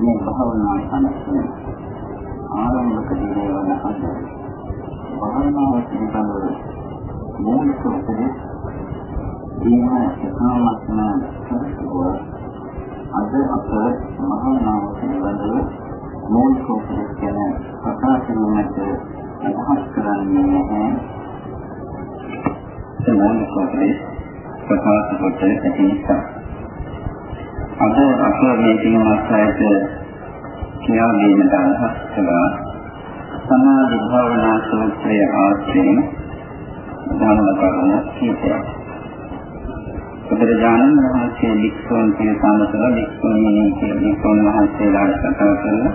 මේ භාවනා සම්පූර්ණ ආරම්භක දිනේ වන අද භාවනාව පිළිබඳව මූලික උපදෙස් දීම එකමත්ම කරසුවා අද අප භාවනාව පිළිබඳව මූලික උපදෙස් ගැන කතා කිරීමට අදහස් කරන්නේ නැහැ. ඒ මූලික උපදෙස් ප්‍රකාශ කොට ඇති නිසා. අද අප මේ දිනවස්ථාවට කියා දීමට අදහස් කළා සමාධි භාවනා සූත්‍රයේ ආශ්‍රයෙන් ධර්ම කරුණු කීපයක්. බුදුරජාණන් වහන්සේ වික්ෂෝන් කියන සමතල වික්ෂෝණී කියන වික්ෂෝන් වහන්සේලාට කතා කළා.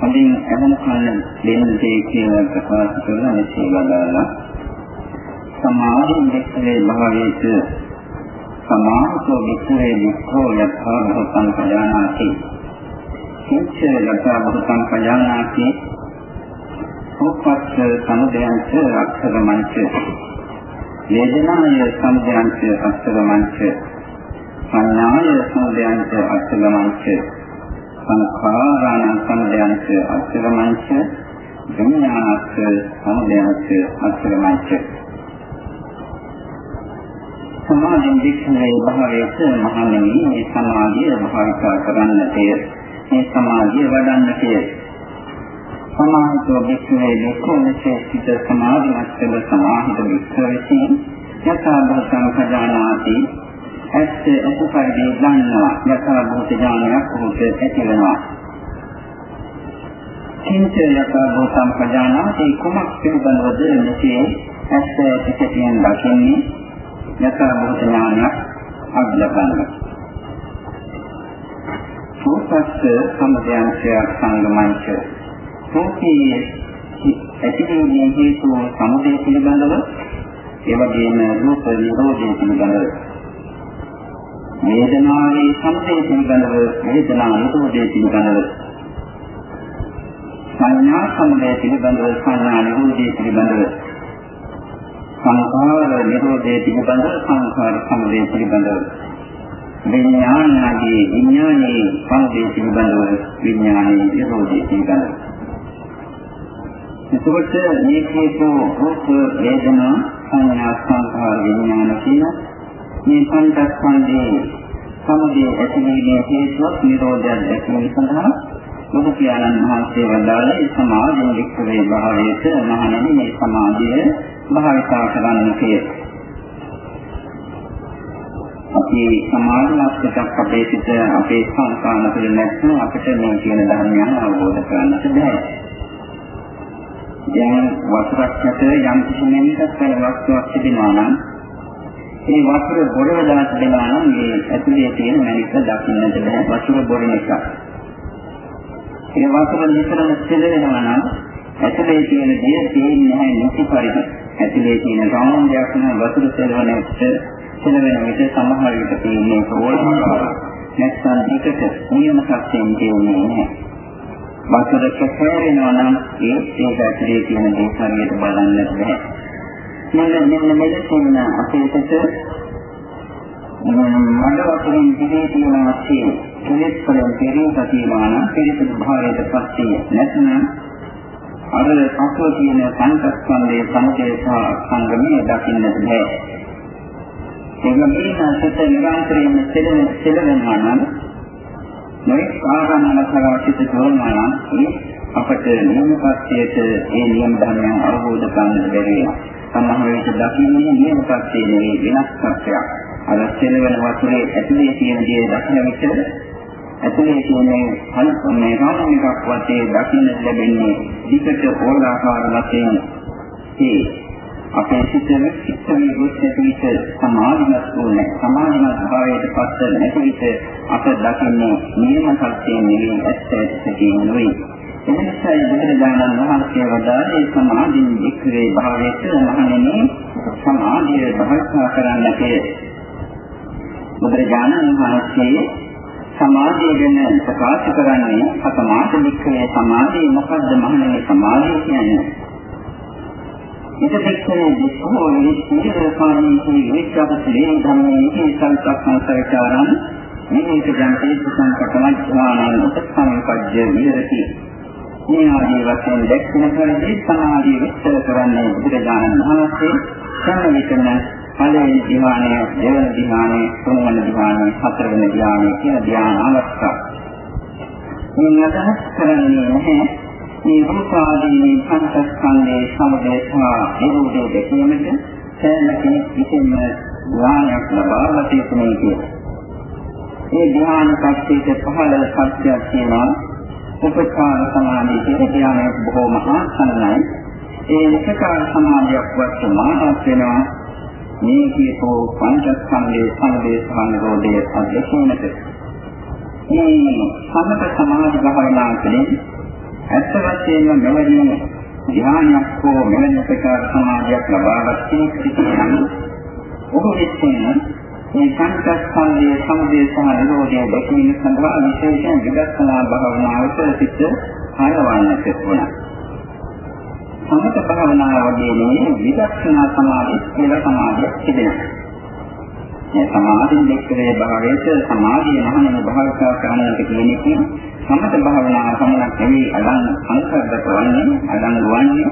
හොඳින් අහන කන්න දෙන්න දෙය කියලා ප්‍රකාශ කරලා මෙසේ වදාළා. සමාධි වික්ෂේ භාවයේත සමාහිතෝ වික්ෂේ වික්ඛෝ යථා භූතං පජානාති. කිච්ච යථා භූතං පජානාති. උපපච්ච සමුදයංච අක්ෂරමංච වේදනාය සමුදයංච අක්ෂරමංච සංඥාය සමුදයංච අක්ෂරමංච සංඛාරාණ සමුදයංච අක්ෂරමංච විඥානස්ස සමුදයංච අක්ෂරමංච සමාධි වික්ෂණයේ භාවයට මහණෙනි මේ සමාධිය භාවිතා කරන්නටය. මේ සමාධිය වඩන්නටය. සමාහිතෝ වික්ෂණයේ ලෝකෝනසේ සිත සමාධිමත් කළ සමාහිත වික්ෂණයෙන් යථා භූතං khජානාති ඇත්ත අසුපරිදි දන්නවා. යථා භූත ඥානයක් උට ඇති වෙනවා. කිංච යථා භූතං khජානාති කුමක් පිළිබඳවද මෙසේ ඇත්ත පිටකින් දකින්නේ? යථා භූත ඥානයක් අභ්‍යපන්න. සෝපස්ස සම්දයන්සයක් සංගමංච. සෝකී ඇතිවීමේ හේතු සමුදය පිළිබඳව ඒ වගේම රූප නිරෝධය පිළිබඳව වේදනාවේ සමුදය පිළිබඳව වේදනා නිරෝධය පිළිබඳව සංඥා සමුදය පිළිබඳව සංඥා නිරෝධය පිළිබඳව සංඛාර නිරෝධයේ පිළිබඳ සංඛාර සමුදය පිළිබඳව. විඥානයේ විඥානයේ සමුදය පිළිබඳව විඥානයේ නිරෝධයේ පිළිබඳව. එතකොට මේ කියපෝ රූප වේදනා සංඥා සංඛාර විඥාන කියන මේ පංචස්කන්ධයේ සමුදය ඇතිවීමේ හේතුවක් නිරෝධය දැකීම සඳහා බුදු පියාණන් වහන්සේ වදාළේ සමාධි වික්‍රේ භාවයේත මහණෙනි මේ සමාධිය භාවිතා කරන්න කියලා. අපි සමාධිමත්කක් අපේ සිත අපේ සංකාන තුළ නැත්නම් අපිට මේ කියන ධර්මයන් අවබෝධ කරගන්නට බැහැ. දැන් වතුරක් නැත යම් කිසි මිනිසක් වෙන වස්තුවක් තිබෙනවා නම් ඒ වතුර බොර වෙලා තිබෙනවා නම් මේ ඇතුලේ තියෙන මැනික දකින්නට බැහැ වතුර බොර නිසා. ඒ වතුර නිතරම සෙලවෙනවා නම් ඇතුලේ තියෙන දේ තේින්නේ නැහැ නිසි පරිදි. ඇතුලේ තියෙන රාමුණයක් නම් වතුර සෙලවන විට සෙලවෙන විට සමහර විට තියෙන්නේ ඕලනවා. නැත්නම් දෙකට නියම සත්‍යයෙන් කියන්නේ නැහැ. වතුර කැපෙනවා නම් ඒ ඒක ඇතුලේ තියෙන දේ හරියට බලන්නත් බෑ. මෙන්න මෙන්න මෙලෙසින් අපේ සිත මඩ වතුරින් දිගේ තියෙන අවශ්‍යය කෙලෙස් වලින් පෙරේත තියෙනවා නම් පිරිසිදු භාවයට පස්සේ නැත්නම් අර පසුව තියෙන සංකප්පන්දේ සමුදේ සහ සංගමයේ දකින්නට බෑ. ඒකම සිත නිරන්තරයෙන් සෙලෙන සෙලෙනවා නම් නොඑක් ආගමන කරවසිත තෝරනවා නම් ඒ අපට නියමපත්‍යයට ඒ නියම ධර්මයන් අවබෝධ කරගන්න බැරි වෙනවා. සමහර විට දකින්නේ නියමපත්‍යයේ නෙවෙයි වෙනස් සත්‍යයක්. අර සෙලවෙන වතුරේ ඇතුලේ තියෙන දේ දකින විට ඇතුලේ තියෙන අනුකම්මේ රාමනිකක් වශයෙන් දකින්න ලැබෙන්නේ විකට ඕලාකාර වශයෙන්. ඒ අපේ සිතේ සිත්යේ ගොස්සිත සමාධිමත් වුණේ සමාධිමත් භාවයට පත් නැති විට අප දකින්නේ නියම සත්‍යයෙන් නෙවෙයි ඇත්ත ඇත්ත කියන නෙවෙයි. එනිසායි බුදුරජාණන් වහන්සේ වදාළේ සමාධින් වික්‍රේ භාවයට මහණෙනි සමාධිය භාවිතා කරන්නට. බුදුරජාණන් වහන්සේ සමාධිය ගැන ප්‍රකාශ කරන්නේ සමාධි වික්‍රේ සමාධිය. මොකද්ද මහණෙනි සමාධිය කියන්නේ? ඉතපෙක්ෂේ දෙකෝ ඉතිරපාණී විචාරකලේ ධම්මේ සංසක්ඛංසරචාරං මේක ජන්තේ සංකප්පන ඥානං උපසම්පජ්ජ විහෙරති. මේ ආදී වශයෙන් දැක්වෙන පරිදි සමාධිය විස්තර කරන්නේ බුදුරජාණන් වහන්සේ සම්ම විකරණ පළවෙනි ධ්‍යානය, දෙවන ධ්‍යානය, තුන්වන ධ්‍යානය, හතරවෙනි ධ්‍යානය කියන ධ්‍යාන අවස්ථා. මේ අදහස් කරන්නේ නැහැ මේ රූපාදීනේ පංචස්කන්ධයේ සමුදය සහ නිරෝධය දැකීමට සෑම කෙනෙක් විසින්ම ඥානයක් ලබා ගත යුතුයි කියලා. මේ ධ්‍යාන කප්පේට පහළ සත්‍යයක් තියෙනවා. උපචාර සමාධිය කියන ධ්‍යානයක් බොහෝම ආසන්නයි. ඒ උපචාර සමාධියක් වර්තමානවත් වෙනවා. මේ කියපෝ පංචස්කන්ධයේ සමුදය සහ නිරෝධය අධ්‍යක්ෂණයට. මේ සමත සමාධි භාවනා තුළින් ඇත්ත වශයෙන්ම මෙවැනි ධ්‍යානයක් හෝ මෙවැනි ප්‍රකාර සමාධියක් ලබාගත් කෙනෙක් සිටිනම් ඔහු විසින් මේ පංචස්කන්ධයේ සමුදය සහ නිරෝධය දැකීම සඳහා විශේෂයෙන් විදර්ශනා භාවනාවට සිට හරවන්නට ඕන. සමත භාවනාව වගේ නෙවෙයි විදර්ශනා සමාධිය කියලා සමාධියක් තිබෙනවා. මේ සමාධිය දෙක්කේ භාවයේ සමාධිය මහණෙනි භාවිතා කරන්නට කියන්නේ සමත භාවනාව සමනක් නෙවෙයි අදන් අන්තර්ගත වන්නේ අදන් වන්නේ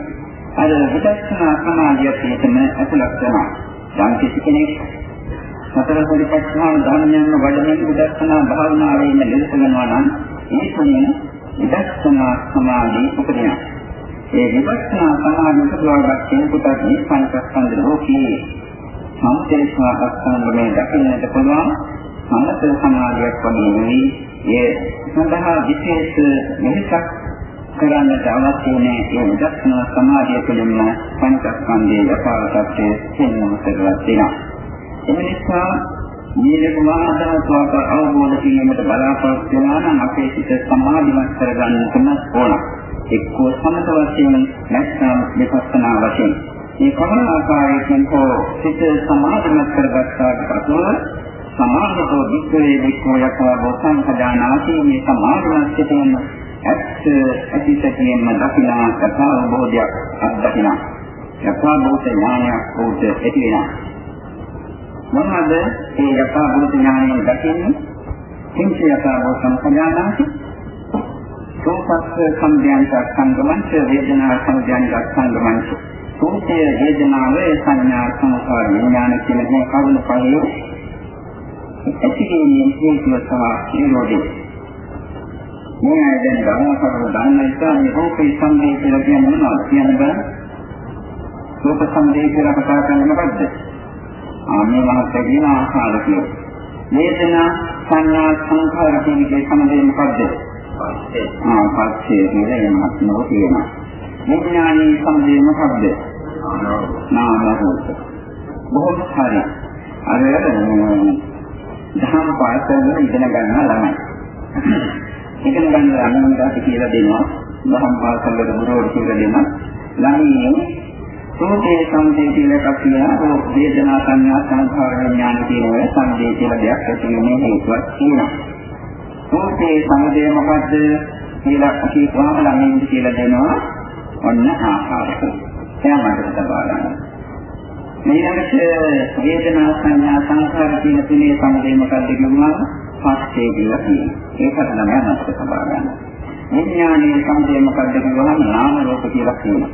අර විදර්ශනා සමාධිය පිටම ඇතුළත් වෙනවා. යම් කිසි කෙනෙක් සතර සතිපට්ඨාන ධර්මයන් වඩමින් විදර්ශනා භාවනාවේ ඉන්න නිරත වෙනවා නම් ඒ තුනේ විදර්ශනා සමාධිය උපදිනවා. ඒ විපස්සනා සමාධිය උපදවාගත් කෙනෙකුට මේ පංචස්කන්ධ ලෝකයේ සම්පේක්ෂා අස්කන්ධමේ දකින්නට පුළුවන්. සමත සමාධියක් වගේ නෙවෙයි. ඒ සඳහා විශේෂ මෙහෙසක් කරන්නට අවශ්‍ය නැහැ ඒ විදර්ශනා සමාධිය තුළින්ම පංචස්කන්ධයේ යථාර්ථයේ සිහිනව කරලා තියෙනවා ඒ නිසා මේ කුමාරදාසවක අවබෝධ කිරීමට බලාපොරොත්තු වෙනවා නම් අපේ සිත සමාධිමත් කරගන්නටම ඕන. එක්කෝ සමත වශයෙන් නැත්නම් විපස්සනා වශයෙන්. මේ කොහොම ආකාරයකින් හෝ සිත සමාධිමත් කරගත්තාට පසුව සමාධිතෝ වික්‍රේ වික්‍රෝ යකවා බොසං පදානාති මේ සමාධිමත් සිටින ඇත්ත ඇතිසැටියෙන්ම දකිනා කතා අවබෝධයක් අත්දකිනා. යකවා බෝධ ඥානයක් උද ඇති වෙනවා. මොනවාද මේ යථා භූත ඥානයෙන් දකින්නේ? කිංච යථා භූත සම්පජානාති. සෝපස්ස සම්ඥාන්ත සංගමංච වේදනා සම්ඥාන්ත සංගමංච. සෝතේ වේදනාව සංඥා සංස්කාර විඥාන කියන මේ කරුණු පහේ ඇතිවීමේ හේතුව සහ නිරෝධය. මේ දැන් ධර්ම කරුණු දන්න නිසා මේ රූපේ සම්මේ කියලා කියන්නේ මොනවද කියන්න බෑ. රූප සම්මේ කියලා කතා කරන්නේ මොකද්ද? මේ මහත්ය කියන ආකාර කියන. වේදනා සංඥා සංඛාර කියන එකේ සමදේ මොකද්ද? පස්සේ. ආ පස්සේ කියලා එනවත් නෝ කියනවා. විඥානී සමදේ මොකද්ද? නාම රූප. බොහොම හරි. අර දහම් පාසල් වල ඉගෙන ගන්න ළමයි. ඉගෙන ගන්න ළමයින්ට අපි කියලා දෙනවා. දහම් පාසල් වල ගුරුවරු කියලා දෙනවා. ළමයි රූපේ සංදේ කියලා එකක් තියෙනවා. වේදනා සංඥා සංඛාර විඥාන කියන ඔය සංදේ කියලා දෙයක් ඇති වෙන්නේ හේතුවක් තියෙනවා. රූපේ සංදේ මොකද්ද කියලා අපි කොහොමද ළඟින් කියලා දෙනවා. ඔන්න ආහාරක. එයා මට තබා ගන්න. ඊළඟට වේදනා සංඥා සංඛාර කියන තුනේ සංදේ මොකද්ද කියනවා? පස්සේ කියලා කියනවා. ඒකට තමයි මට තබා ගන්න. විඥානයේ සංදේ මොකද්ද කියවහම නාම රූප කියලා කියනවා.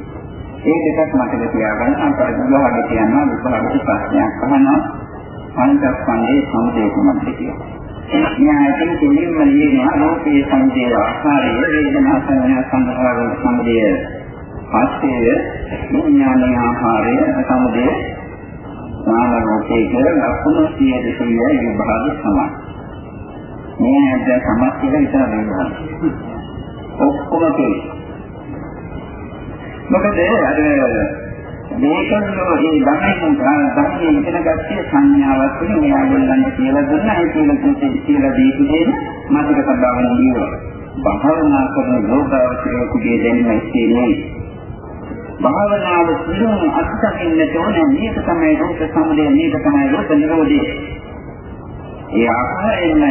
ඒ දෙකක් මතක තියාගන්න අපර විභාගෙ කියනවා විභාගෙට ප්‍රශ්නයක් අහනවා පංචස්කන්ධයේ සමුදය කුමක්ද කියලා. න්යායයෙන් දෙලින්ම ලියනවා ලෝකයේ සමුදය ආකාරය වේදනා සංඥා සංඛාර සමුදය පස්සේ විඥානීය ආහාරය සමුදය නාම රූපේ කියලා ලක්ෂණ 100 200 විභාග සමාන. මේ හැද සමස්තය විතර වෙනවා. ඔක්කොම තියෙනවා. මොකද අර මේකනෝ මේ ධර්මයෙන් ධර්මයෙන් ඉගෙන ගත්තේ සංඥාවක් තුනේ මෙයාගොල්ලන් කියලා දුන්නා ඒ කියලා කිව්වේ කියලා දීපු දෙන මතක තබාගෙන ඉන්නවා. භාවනා කරන යෝගාවචරයෙකුගේ දැනුම ඉන්නේ භාවනාව තුළින් අත්දකින්නට ඕන මේක තමයි රූප සමුදය මේක තමයි රූප නිරෝධය. ඒ ආකාරයෙන්ම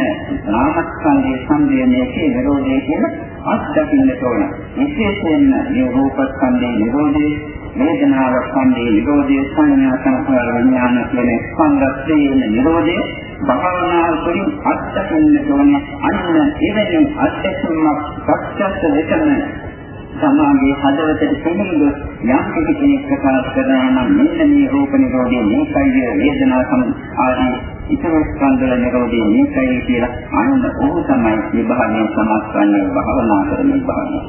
නාමස්කන්ධයේ සම්දේනයේ නිරෝධය කියන අත්දකින්නට ඕන. විශේෂයෙන්ම මේ රූපස්කන්ධයේ නිරෝධය වේදනාව සම්දී නිරෝධය සංඥා සංඛාර විඥාන කියන ස්කන්ධස්ත්‍රයේ නිරෝධය භාවනා තුළින් අත්දකින්න ඕනේ අන්න එවැනි අත්දැකීමක් ප්‍රත්‍යක්ෂ වෙතන සමාගයේ හදවතට කෙනෙකු යම් කෙනෙක් ප්‍රකාශ කරනවා නම් මෙන්න මේ රූප නිරෝධය මේකයි වේදනා සම ආදී ඉතර ස්කන්ධවල නිරෝධය මේකයි කියලා අන්න ඔහු තමයි විභාගයෙන් සමස්තන්නේ භාවනා කරන විභාගය.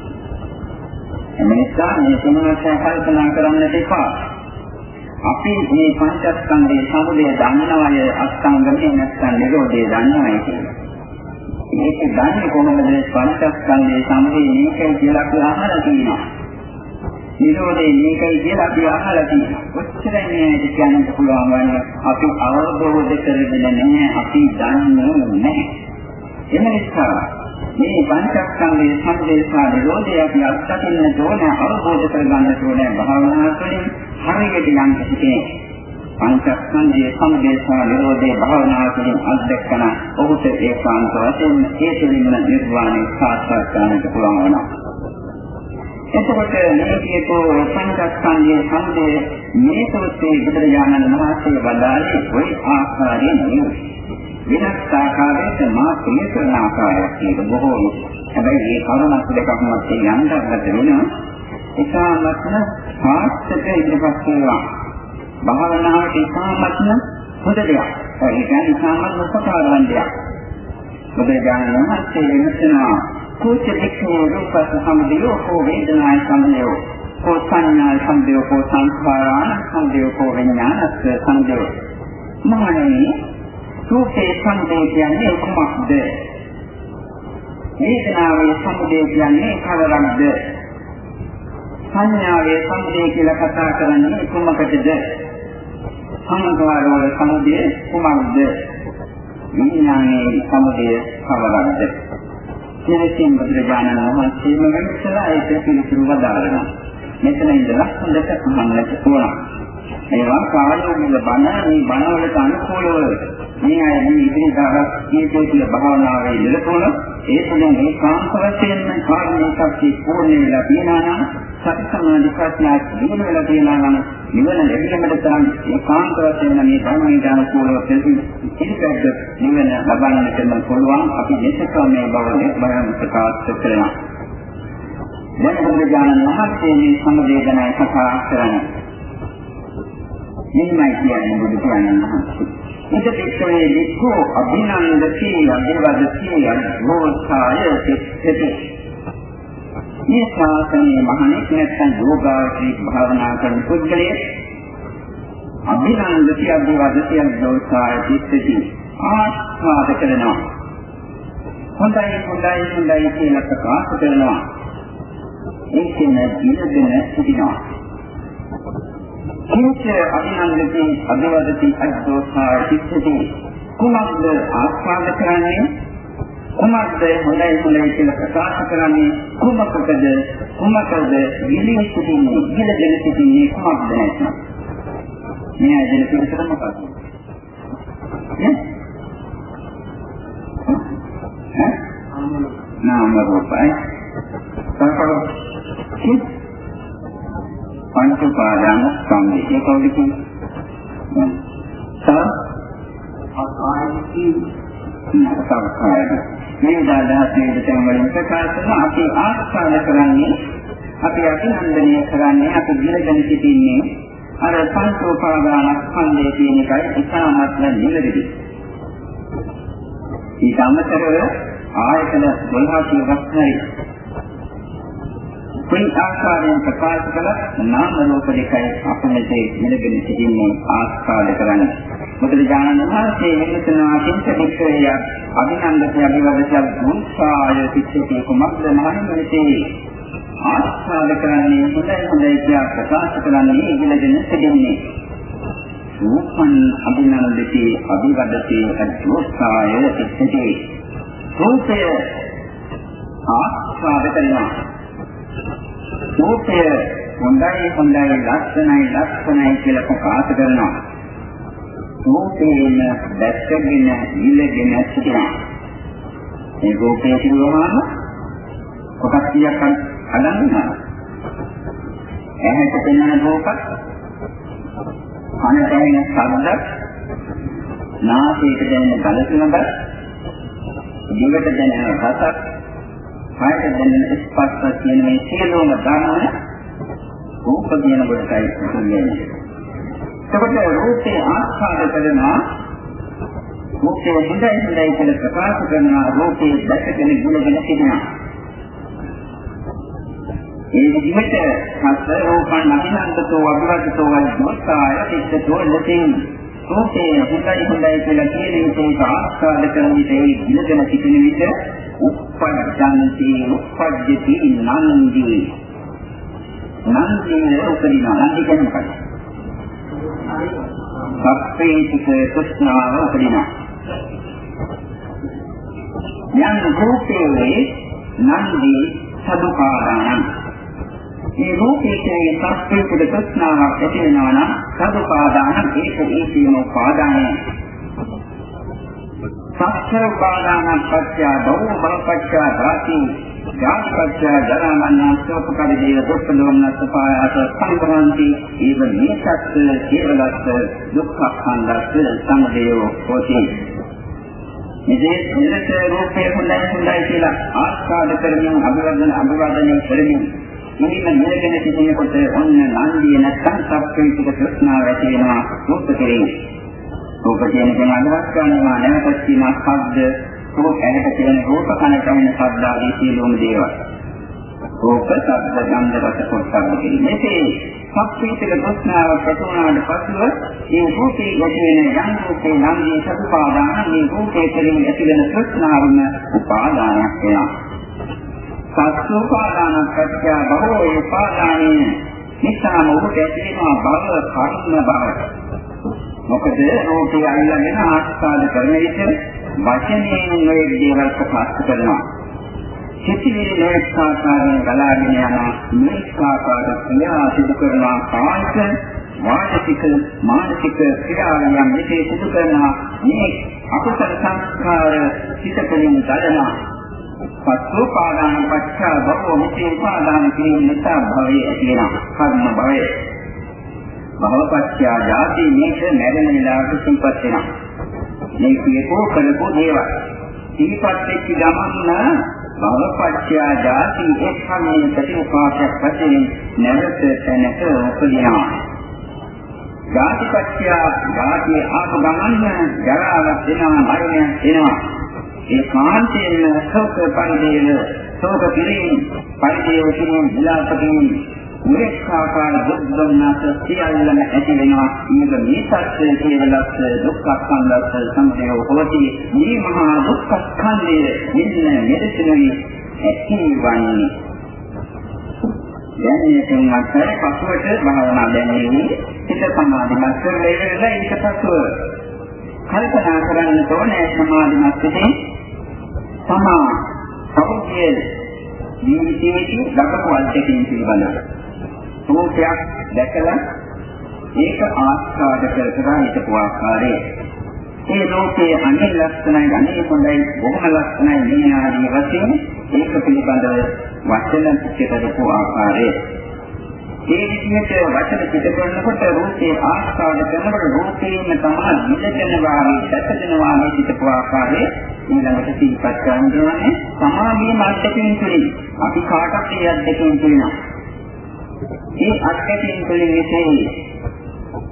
එනිසා මේ තුනක් කල්පනා කරන්නට එපා. අපි මේ පංචස්කන්ධයේ සමුදය දන්නවය අස්කන්ධයේ නැත්නම් නිරෝධය දන්නවයි කියන්නේ. මේක දන්නේ කොහොමද පංචස්කන්ධයේ සමුදය මේකයි කියලා අපි අහලා තියෙනවා. නිරෝධය මේකයි කියලා අපි අහලා තියෙනවා. ඔච්චරයි මේ කියන්න පුළුවන් වන්නේ අපි අවබෝධ කරගෙන නැහැ අපි දන්නේ නැහැ. එම නිසා මේ පංචස්කන්ධයේ සම්දේශා නිරෝධය අපි අත්දකින්න ඕන අවබෝධ කරගන්න ඕන භාවනා තුළින් හරියට යම් කෙනෙක් පංචස්කන්ධයේ සම්දේශා නිරෝධයේ භාවනා තුළින් අත්දැකන ඔහුට ඒකාන්ත වශයෙන් ඒ තුළින්ම නිර්වාණය සාක්ෂාත් කරගන්නට පුළුවන් වෙනවා. එතකොට මේ කියපෝ පංචස්කන්ධයේ සම්දේ මේ සූත්‍රයේ බුදුරජාණන් වහන්සේ වදාළේ ওই ආකාරයෙන් නෙවෙයි. වෙනස් ආකාරයක මා ප්‍රිය කරන ආකාරයක් ඒක බොහෝ හැබැයි මේ කරුණක් දෙකක් මත යන්නත් වෙනවා. ඉතාමත්ම සාර්ථක ඉදිරිපත් වෙනවා භාවනාවට ඉතාමත්ම හොඳ දෙයක්. ඒ කියන්නේ ඉතාමත්ම උපකාරවන් දෙයක්. බුදුරජාණන් වහන්සේ විමසනවා කුච්ච දෙක්ෂෝ රූපස සම්දියෝ හෝ වේදනාය සම්දියෝ කෝ සංඥා සම්දියෝ කෝ සංස්කාරාන සම්දියෝ කෝ විඥානස්ස සම්දියෝ මහණෙනි රූපේ සමුදය කියන්නේ කුමක්ද? වේදනාවේ සමුදය කියන්නේ කවරක්ද? සංඥාවේ සමුදය කියලා කතා කරන්නේ කුමකටද? සංස්කාරවල සමුදය කුමක්ද? විඥානයේ සමුදය කවරක්ද? මෙලෙසින් බුදුරජාණන් වහන්සේම වෙනසලා ඒක පිළිතුරු වදාරනවා. මෙතන ඉඳලා හොඳට අහන්නට ඕන. මේවා කාර්යවල බණ මේ බණවලට අනුකූලව මේ අය මේ ඉතිරි දවස් කීපය තුළ භාවනාවේ යෙදපොළ ඒ තුළින් මේ කාන්ත වශයෙන්ම කාර්යයේ ශක්තිය පූර්ණ වෙලා තියෙනවා නම් සති සමාධි ප්‍රඥා දිනු වෙලා තියෙනවා නම් නිවන ලැබීමට තරම් ඒ කාන්ත වශයෙන් මේ ධර්මයේ දාන කුලව පිළිපැද්ද නිවන ලබන්නට නම් පුළුවන්. අපි දේශකමේ බව බලන්න ප්‍රකාශ කරනවා. දැන් බුදුරජාණන් වහන්සේ මේ සම්දේශනය කතා කරන්නේ මෙන්නයි කියන්නේ බුදු පියාණන් වහන්සේ ඉදපිටේ විකෝ අභිනන්දති අධිවදති අභෝසාය සිත්ති මේ ශාසනයේ මහණෙක් නැත්නම් යෝගාවචී භාවනා කරන පුද්ගලයෙක් අභිනන්දති අධිවදති අභෝසාය සිත්ති ආස්වාද කරනවා. හොඳයි හොඳයි හොඳයි කියලා ප්‍රකාශ කරනවා. ඒකෙන් දිනදෙන සිටිනවා. කිංච අභිනන්දති අභිවදති අද්දෝසා චිත්තති කුමක්ද ආස්වාද කරන්නේ? කුමක්ද හොඳයි හොඳයි කියලා ප්‍රකාශ කරන්නේ? කුමකටද? කුමකද විලිය සිටින්නේ? ඉගෙනගෙන සිටින්නේ කුමක්ද නැත්නම්? මේ අයදෙන පිළිතුර මොකක්ද? ඈ? නාම රූපයි. සංකල්ප. පංච උපාදාන ස්කන්ධය. ඒක කවුද කියන්නේ? තව ආකාරයේ නරකය. මේ දාදාසේ දෙතම වලින් ප්‍රකාශ කරන අපි ආස්වාද කරන්නේ අපි අභිනන්දනය කරන්නේ අපි දිනගෙන සිටින්නේ අර පංච උපාදාන ස්කන්ධයේ තියෙන එකයි ඉතාමත්ම නිවැරදි. ඊට අමතරව ආයතන 12 කීවක්යි කොයි ආකාරයෙන් ප්‍රකාශ කළත් නාම රූප දෙකයි අපමෙතේ මෙලගෙන සිටින්නේ ආස්වාද කරන්නේ. මොකද ඥානන මහසේ මෙතනවා කිංච වික්‍රය අභිනන්දති අභිවදති භූසාය සිච්චේ කුමක්ද මහණෙනි ආස්වාද කරන්නේ හොඳයි හොඳයි කියලා ප්‍රකාශ කරන්නේ ඉගෙනගෙන සිටින්නේ. රූපං අභිනන්දති අභිවදති අභූසාය සිච්චේ රූපය ආස්වාද කරනවා රූපය හොඳයි හොඳයි ලක්ෂණයි ලක්ෂණයි කියලා ප්‍රකාශ කරනවා. රූපේන දැක්කගෙන ඉලගෙන සිටිනවා. මේ රූපය කියවහම කොටස් කීයක් හදන්නවා. ඇහැට පෙනෙන රූප, කනට ඇහෙන ශබ්ද, නාසයට දැනෙන ගඳ සුවඳ, දිවට දැනෙන රසක්, කායට දැනෙන ස්පර්ශ කියන මේ සියලුම ධර්ම රූප කියන කොටයි කියන්නේ. එතකොට රූපේ ආස්වාද කරනවා රූපේ හොඳයි හොඳයි කියලා ප්‍රකාශ කරනවා රූපේ දැකගෙන ගුණගෙන සිටිනවා. ඒ විදිහට සත්‍ය රූපන් අභිනන්දතෝ අභිවදතෝ වස්තාය චිත්තතෝ ලතින් රූපේ හොඳයි හොඳයි කියලා කියන විදිහට ආස්වාද කරන විට ඒ ගුණගෙන සිටින විට උප්පජ්ජන්ති උප්පජ්ජති නන්දි. නන්දි උපදිනවා. නන්දි කියන්නේ මොකක්ද? සප්පේතික කුෂ්ණාව උපදිනවා. යම් රූපේ නන්දි සදුපාදානං. මේ රූපයේ සප්පේතික කුෂ්ණාවක් ඇති වෙනවා නම් සදුපාදානං. ඒක ඒකේම පාදානය සත්‍ය උපාදාන පත්‍ය බහු බලපත්‍ය ධාති ජාතිපත්‍ය ජරාමරණ සෝපකාරී දේව දුක්ඛ දෝමනස්ස පායාස සංගමන්ති ඒව මේසත් කේවලස්ස දුක්ඛ ස්කන්ධස්ස සමුදයෝ හෝති. මේ නිරත රූපේ හොඳයි හොඳයි කියලා ආස්වාද කරමින් අභිවර්ධන අභිවර්ධනය කරමින් මුලින්ම නිරගෙන සිටිනකොට ඔන්න නන්දිය නැත්නම් සප්පේතික තෘෂ්ණාව ඇති වෙනවා. රූප කෙරෙහි රූප කියන කෙනා අදහස් කරනවා නැවතත් කියන ශබ්ද රූප ඇහැට තියෙන රූප කනට ඇහෙන ශබ්ද ආදී සියලුම දේවල්. රූප, ශබ්ද, ගන්ධ, රස, පොට්ටබ්බ කියන මේකේ සත්‍යීතක දෘෂ්ණාව ප්‍රතුණාට පසුව මේ රූපේ ඇති වෙන යම් රූපේ නම් මේ සතුපාදාන මේ රූපේ කෙරෙහි ඇති වෙන තෘෂ්ණාවම උපාදානයක් වෙනවා. සත්‍යෝපාදාන සත්‍ය බහෝ උපාදානයේ නිසාම ඔබට ඇති වෙනවා භව කර්ම භව. මොකද රූපය අල්ලගෙන ආස්වාද කරන විට වචනයෙන් මේ දේවල් ප්‍රකාශ කරනවා. සිතිවිලි නොඑක ආකාරයෙන් ගලාගෙන යන මේක ආකාර ක්‍රියා සිදු කරනවා. කායික වාචික මානසික ක්‍රියාවන් මෙසේ සිදු කරනවා. මේ අකුසල සංස්කාර සිතකලින් දඩනවා පස්සෝපාදාන පච්චා භවෝ මෙසේ උපාදාන කිරීම නිසා භවයේ ඇති වෙනවා. කර්ම භවයේ. භවපත්‍ය ජාති මේක නැරෙන විලාසෙ සිපත් වෙනවා මේ කියකෝ කළපු දේවල්. සිහිපත් වෙච්ච ගමන්න භවපත්‍ය ජාති එක්කමනේ ප්‍රතිඋපාසයක් වශයෙන් නැවත තැනක උපදිනවා. ජාතිපත්‍ය ජාති ආප ගමන්න ජරාවක් වෙනවා මරණයක් වෙනවා. ඒ කාන්තේන සෝක පරිදේව සෝක පිළින් පරිදේව කියන විලාපකින් මුලකාකාර බුද්ධනාත සියල්ලම ඇති වෙනවා. මේක මේ සත්‍ය කියලාත් දුක්ඛ ස්කන්ධත් සම්පේ හොති. මේ මහා දුක්ඛ ස්කන්ධය මෙන්න මෙතනයි ඇතිවන්නේ. දැන් මේකෙන් මතය පසුවට භාවනා දැනෙන්නේ හිත සමාධිමත් කරලා ඊට පසුව. කල්පනා කරන්න ඕනේ සමාධිමත් සිටින් සමා සෞඛ්‍ය ජීවිතයේ දක්වපු අත්දැකීම් පිළිබඳව. රූපයක් දැකලා ඒක ආස්වාද කර කර හිටපු ආකාරය. ඒ රූපයේ අනේ ලක්ෂණයි අනේ හොඳයි බොහොම ලක්ෂණයි මේ ආදී වශයෙන් ඒක පිළිබඳව වචන පිටකරපු ආකාරය. ඒ විදිහට වචන පිට කරනකොට රූපේ ආස්වාද කරනකොට රූපේම තමයි නිදෙන වාගේ දැකගෙන වාගේ පිටපු ආකාරය ඊළඟට සිහිපත් කරන්න ඕනේ සමාධියේ මාර්ගයෙන් තුලින් අපි කාටත් ඒ අධ්‍යක්ෂණය කරනවා ඒ අත්දැකීම් තුළින් විශේෂ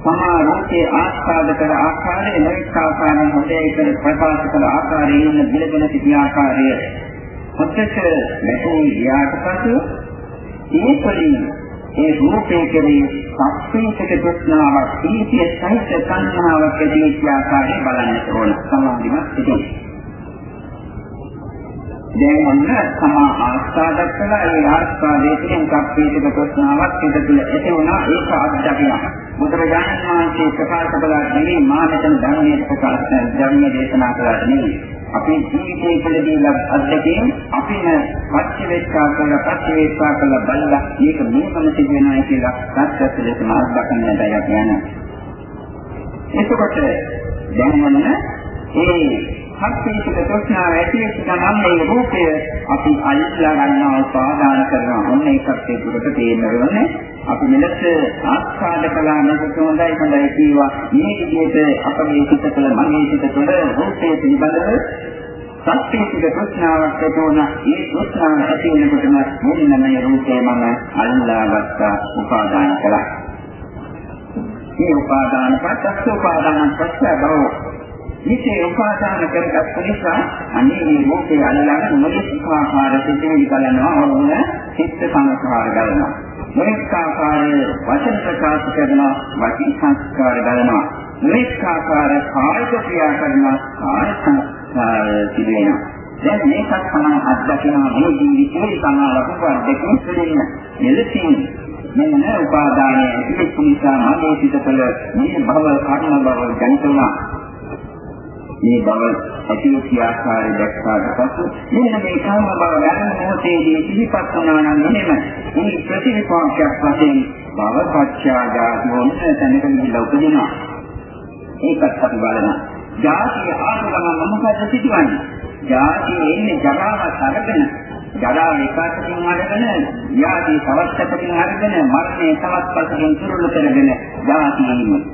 මහා රූපේ ආස්වාද කළ ආකාරය නොඑක ආකාරයෙන් හොඳයි කර ප්‍රකාශ කළ ආකාරයෙන් බිලගෙන සිටි ආකාරය. ඔත්තක මෙතන ගියාට පසු ඒ තුළින් ඒ රූපේ කෙරෙහි සත්‍යයක ප්‍රශ්නාවක් සීතිය සහිත සංඥාවක් ඇති වෙච්ච ආකාරය බලන්න ඕන. සමාධිමත් සිටින් දැන් ඔන්න සමා ආස්වාදක් කළා ඒ ආස්වාදයේ තියෙන කප්පීතික ප්‍රශ්නාවක් පිට තුළ ඇති වුණා ඒක අත්දැකීම. බුදුරජාණන් වහන්සේ ප්‍රකාශ කළා නෙවෙයි මා මෙතන ධර්මයේ ප්‍රකාශ ධර්මයේ දේශනා කළා නෙවෙයි. අපේ ජීවිතයේ තුළදී ලබ අත්දැකීම් අපින පච්චවේක්ෂා කරලා පච්චවේක්ෂා කරලා බලලා මේක මේකම සිදුවෙනවා කියලා සත්‍යත් ලෙස මාර්ග දක්වන්නටයි අපි යන්නේ. එතකොට දැන් ඔන්න ඒ සත්‍යීක තෘෂ්ණාව ඇති වෙච්ච ගමන් මේ රූපය අපි අල්ලා ගන්නවා උපාදාන කරනවා. ඔන්න ඒකත් ඒ දුරට තේරෙන්නේ. අපි මෙලෙස ආස්වාද කළා නැත්නම් හොඳයි හොඳයි කියවා මේ විදිහට අපගේ සිත තුළ මගේ සිත තුළ රූපය පිළිබඳව සත්‍යීක තෘෂ්ණාවක් ඇතිවන ඒ තෘෂ්ණාව ඇති වෙනකොටම මෙන්න මේ රූපය මම අල්ලා ගත්තා උපාදාන කළා. මේ උපාදාන පස්සක් උපාදාන පස්ස බව විශේෂ උපාදාන කරගත් නිසා අනේ මේ මොකේ අල්ලගෙන මොනිස් ආකාර සිතිවිලි බලනවා වුණ චිත්ත සංස්කාර ගන්නවා මොනිස් ආකාර වචන ප්‍රකාශ කරනවා වචී සංස්කාර ගන්නවා මොනිස් ආකාර කායික ක්‍රියා කරනවා කාය සංස්කාර තිබෙනවා දැන් මේකත් තමයි අත්දකිනවා මේ ජීවිතේ තමයි ලකුණු දෙකකින් දෙන්න මෙලෙසින් මෙන්න උපාදානය ඇතිවෙච්ච නිසා මගේ සිතවල මේ භව කර්ම බව දැනෙනවා මේ බව ඇතිව කියාකාරය දැක්කාට පසු මෙන්න මේ කාම බව ගන්න මොහොතේදී සිහිපත් වුණා නම් මෙහෙම මේ ප්‍රතිවිපාකයක් වශයෙන් බව පච්චාදාති වොන්න තැනක ගිහිල්ලා උපදිනවා. ඒකත් අපි බලනවා. ජාතිය ආසලම මොකද සිදුවන්නේ? ජාතියේ ඉන්නේ ජරාවත් අරගෙන ජරාව එකාතකින් අරගෙන යාදී තවස්සකින් අරගෙන මරණය තවත් පසකින් තුරුළු කරගෙන ජාතියේ ඉන්නේ.